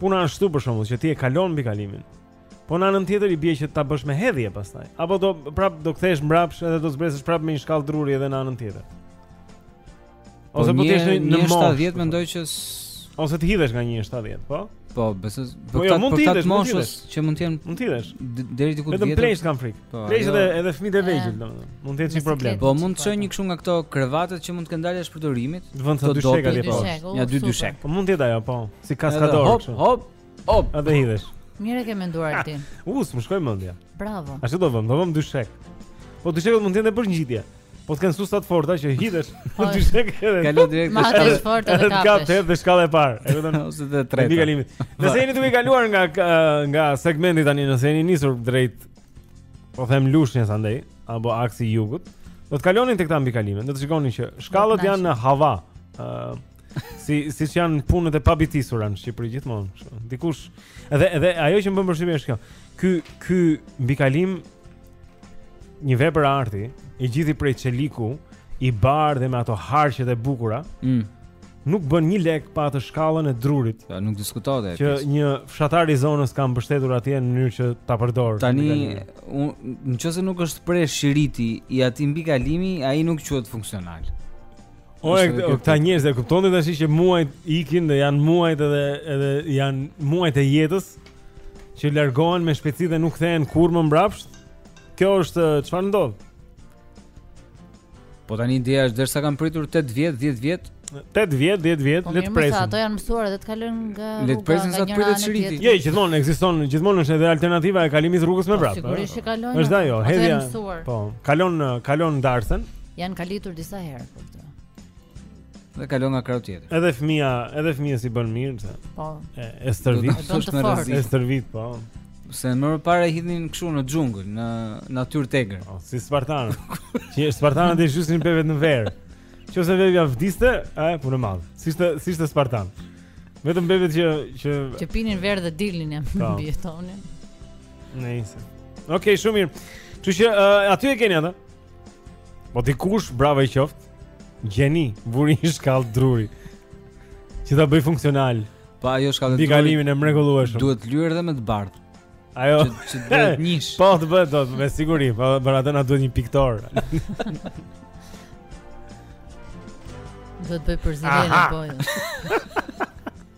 puna është ashtu për shembull që ti e kalon mbikalimin. Po në anën tjetër i bie që ta bësh me hedhje pastaj. Apo do prap do kthesh mbrapsh edhe do zbresësh prap me një shkallë druri edhe në anën tjetër. Po ose po ti në moshë 70 mendoj që ose të hidhesh nga 1.70, po? Po, besoj. Po, po jo, mund të hidhesh, mund të hidhesh. Që mund të jenë mund të hidhesh. Deri diku vjetër. Vetëm pleqt kanë frikë. Po, pleqt edhe jo. edhe fëmijët e vegjël, domethënë. Mund të jetë një problem. Po mund të çojë një kështu nga këto krevatet që mund të kenë dalë jashtë përdorimit. Vënë dyshek atje po. Nja dy dyshekë. Po mund të jetë ajo, po. Si kaskador. Hop, hop. Hop. A do hidhesh? Mirë e ke menduar ti. U, s'më shkoi mendja. Bravo. Ashtu do vëm, do vëm dyshek. Po dyshekët mund të jenë për ngjitje. Po të kanë susta të forta që hidhesh. Po dyshek edhe. Kalo direkt. Ma të fortë edhe kapesh. Kap te shkalla e parë. E vetëm ose të tretë. Mbikalimit. Nëse jeni duke kaluar nga nga segmenti tani, nëse jeni nisur drejt po them Lushnjës andej apo aksi i jugut, do të kaloni tek ta mbikalimin. Do të shikoni që shkallët janë në hava. Ëh, Si siç janë punët e pabitisura në Shqipëri gjithmonë kështu. Dikush edhe edhe ajo që më bën përshtypje është kjo. Ky ky mbikalim një vepër arti, i gjithi prej çeliku, i bardhë dhe me ato harqet e bukura. Mm. Nuk bën një lek pa atë shkallën e drurit. Ja, nuk diskutohet. Që një fshatar i zonës ka mbështetur atje në mënyrë që ta përdor. Tani, nëse nuk është prerë shiriti i atij mbikalimi, ai nuk quhet funksional. O e këta njerëz e kuptoni tash që muajt ikin dhe janë muajt edhe edhe janë muajt e jetës që largohen me shpejtësi dhe nuk kthehen kurrë më mbrapsht. Kjo është çfarë ndodh. Po tani ideja është derisa kanë pritur 8 vjet, 10 vjet, 8 vjet, 10 vjet, po, le të presim. Ata janë mësuar edhe të kalojnë nga rruga. Le të presim sa të pritet çriti. Jo, gjithmonë ekziston, gjithmonë është edhe alternativa e kalimit të rrugës me po, vrap. Sigurisht që kalojnë. Është ajo, hedhja. Po, kalon kalon ndarësen. Janë kalitur disa herë për këtë. Dhe kalon nga krahu tjetër. Edhe fëmija, edhe fëmijës i bën mirë, po. Po. E, e stërvit, e fut në rrezik. E stërvit, po. Se më parë hidhnin kështu në xhungël, në natyrë të egër. Oh, si spartanë. Që spartanët i zhysnin bebet në verë. Në qoftë se bebja vdiste, e, punë e madhe. Si ishte, si ishte spartan. Vetëm bebet që që që pinin verë dhe dilnin jashtë, po, mbijetonin. Nice. Okej, okay, shumë mirë. Që që uh, aty e keni atë? Po dikush, bravo i qoftë. Gjeni, vuri një shkallë druri. Që ta bëjë funksional. Po ajo shkallë druri. Mbikalimin e mrekullueshëm. Duhet lyer edhe me të bardhë. Ajo që të bëhet nish. Po do bëhet me siguri, po për atë na duhet një piktor. Do të bëjë përzierjen e bojës.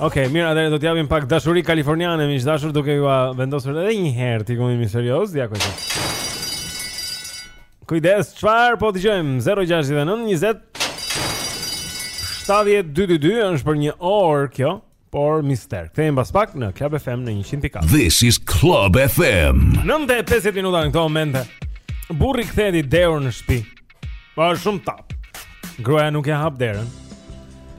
Ok, mirë, atëherë do të japim pak dashuri kaliforniane, miq dashur, duke jua vendosur edhe një herë tingullin misterioz, ja ku është. Kujdes, çfarë po dëgjojmë? 069 20 7222 është për një orë Cubo Mister. Kthehemi pas pak në Club FM në 100.4. This is Club FM. 9:50 minuta në këto momente. Burri kthehet i dehur në shtëpi. Po shumë tapë. Gruaja nuk e hap derën.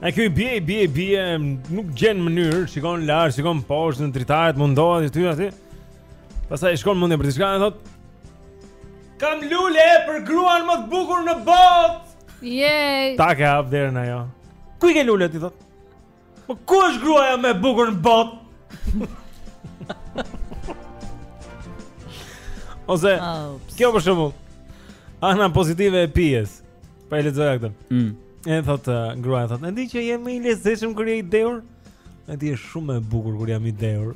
E ky i bie, i bie, i bie, nuk gjen mënyrë, shikon lart, shikon poshtë në dritaret, mundohet këtu aty. Pastaj i shkon mendja për diçka e thotë, kam lule për gruan më të bukur në botë! Jej! Tak e hap derën ajo. Ku i ke lulet, i thotë? Po ku është gruaja më e bukur në botë? Ose Oops. kjo për shembull. Ana pozitive e pijes. Po e lexoja këtë. Mm. E thotë uh, gruaja thotë, "E di që je më i lezetshëm kur je i dehur." Edhe ti je shumë më e bukur kur jam i dehur.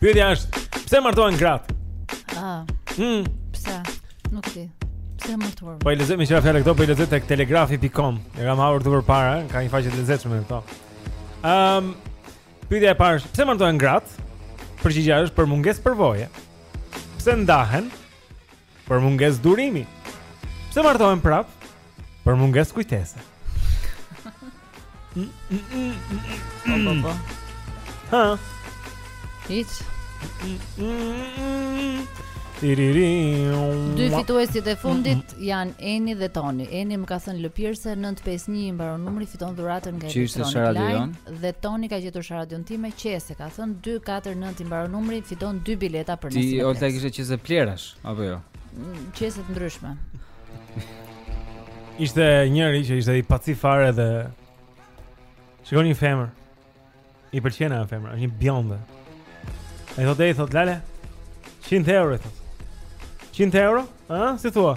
Pyetja është, pse martohen gratë? Ah. Hm. Pse? Nuk e di. Pse martohen? Po i lexoj meqë ra fjala këto, po i lexoj tek telegrafi.com. E kam hapur këtu përpara, eh? ka një faqe të lezetshme me këto. Ehm, um, pyetja e parë është, pse martohen gratë? Përgjigja është për mungesë përvoje. Pse ndahen? Për mungesë durimi Pse martohen prap Për mungesë kujtese Ha Hiç Dy fituesit e fundit janë Eni dhe Toni Eni më ka thënë lëpirëse 951 i mbaron numri fiton dhuratën nga elektronik Që ishte shara e jonë dhe Toni ka gjetur sharadion time qese ka thënë 249 i mbaron numri fiton dy bileta për nesër. Ti Olta kishe qese plehrash apo jo? Mm, qese të ndryshme. ishte njëri që ishte i pacifare dhe shikon një femër. I pëlqen ajo femër, është një bjonde. Ai thotë, "E i thotë, Lale, 100 euro thotë. 100 euro? Ëh, si thua?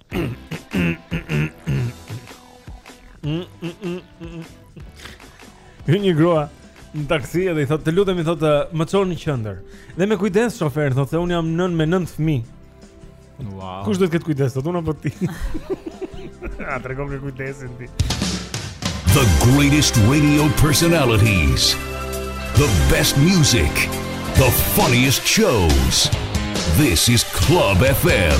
Hyn një grua në taksi edhe i thotë të lutem i thotë më çon në qendër. Dhe me kujdes shofer i thotë se un jam nënë me 9 fëmijë. Wow. Kush do të ketë kujdes sot unë apo ti? A tregon me kujdesin ti. The greatest radio personalities. The best music. The funniest shows. This is Club FM.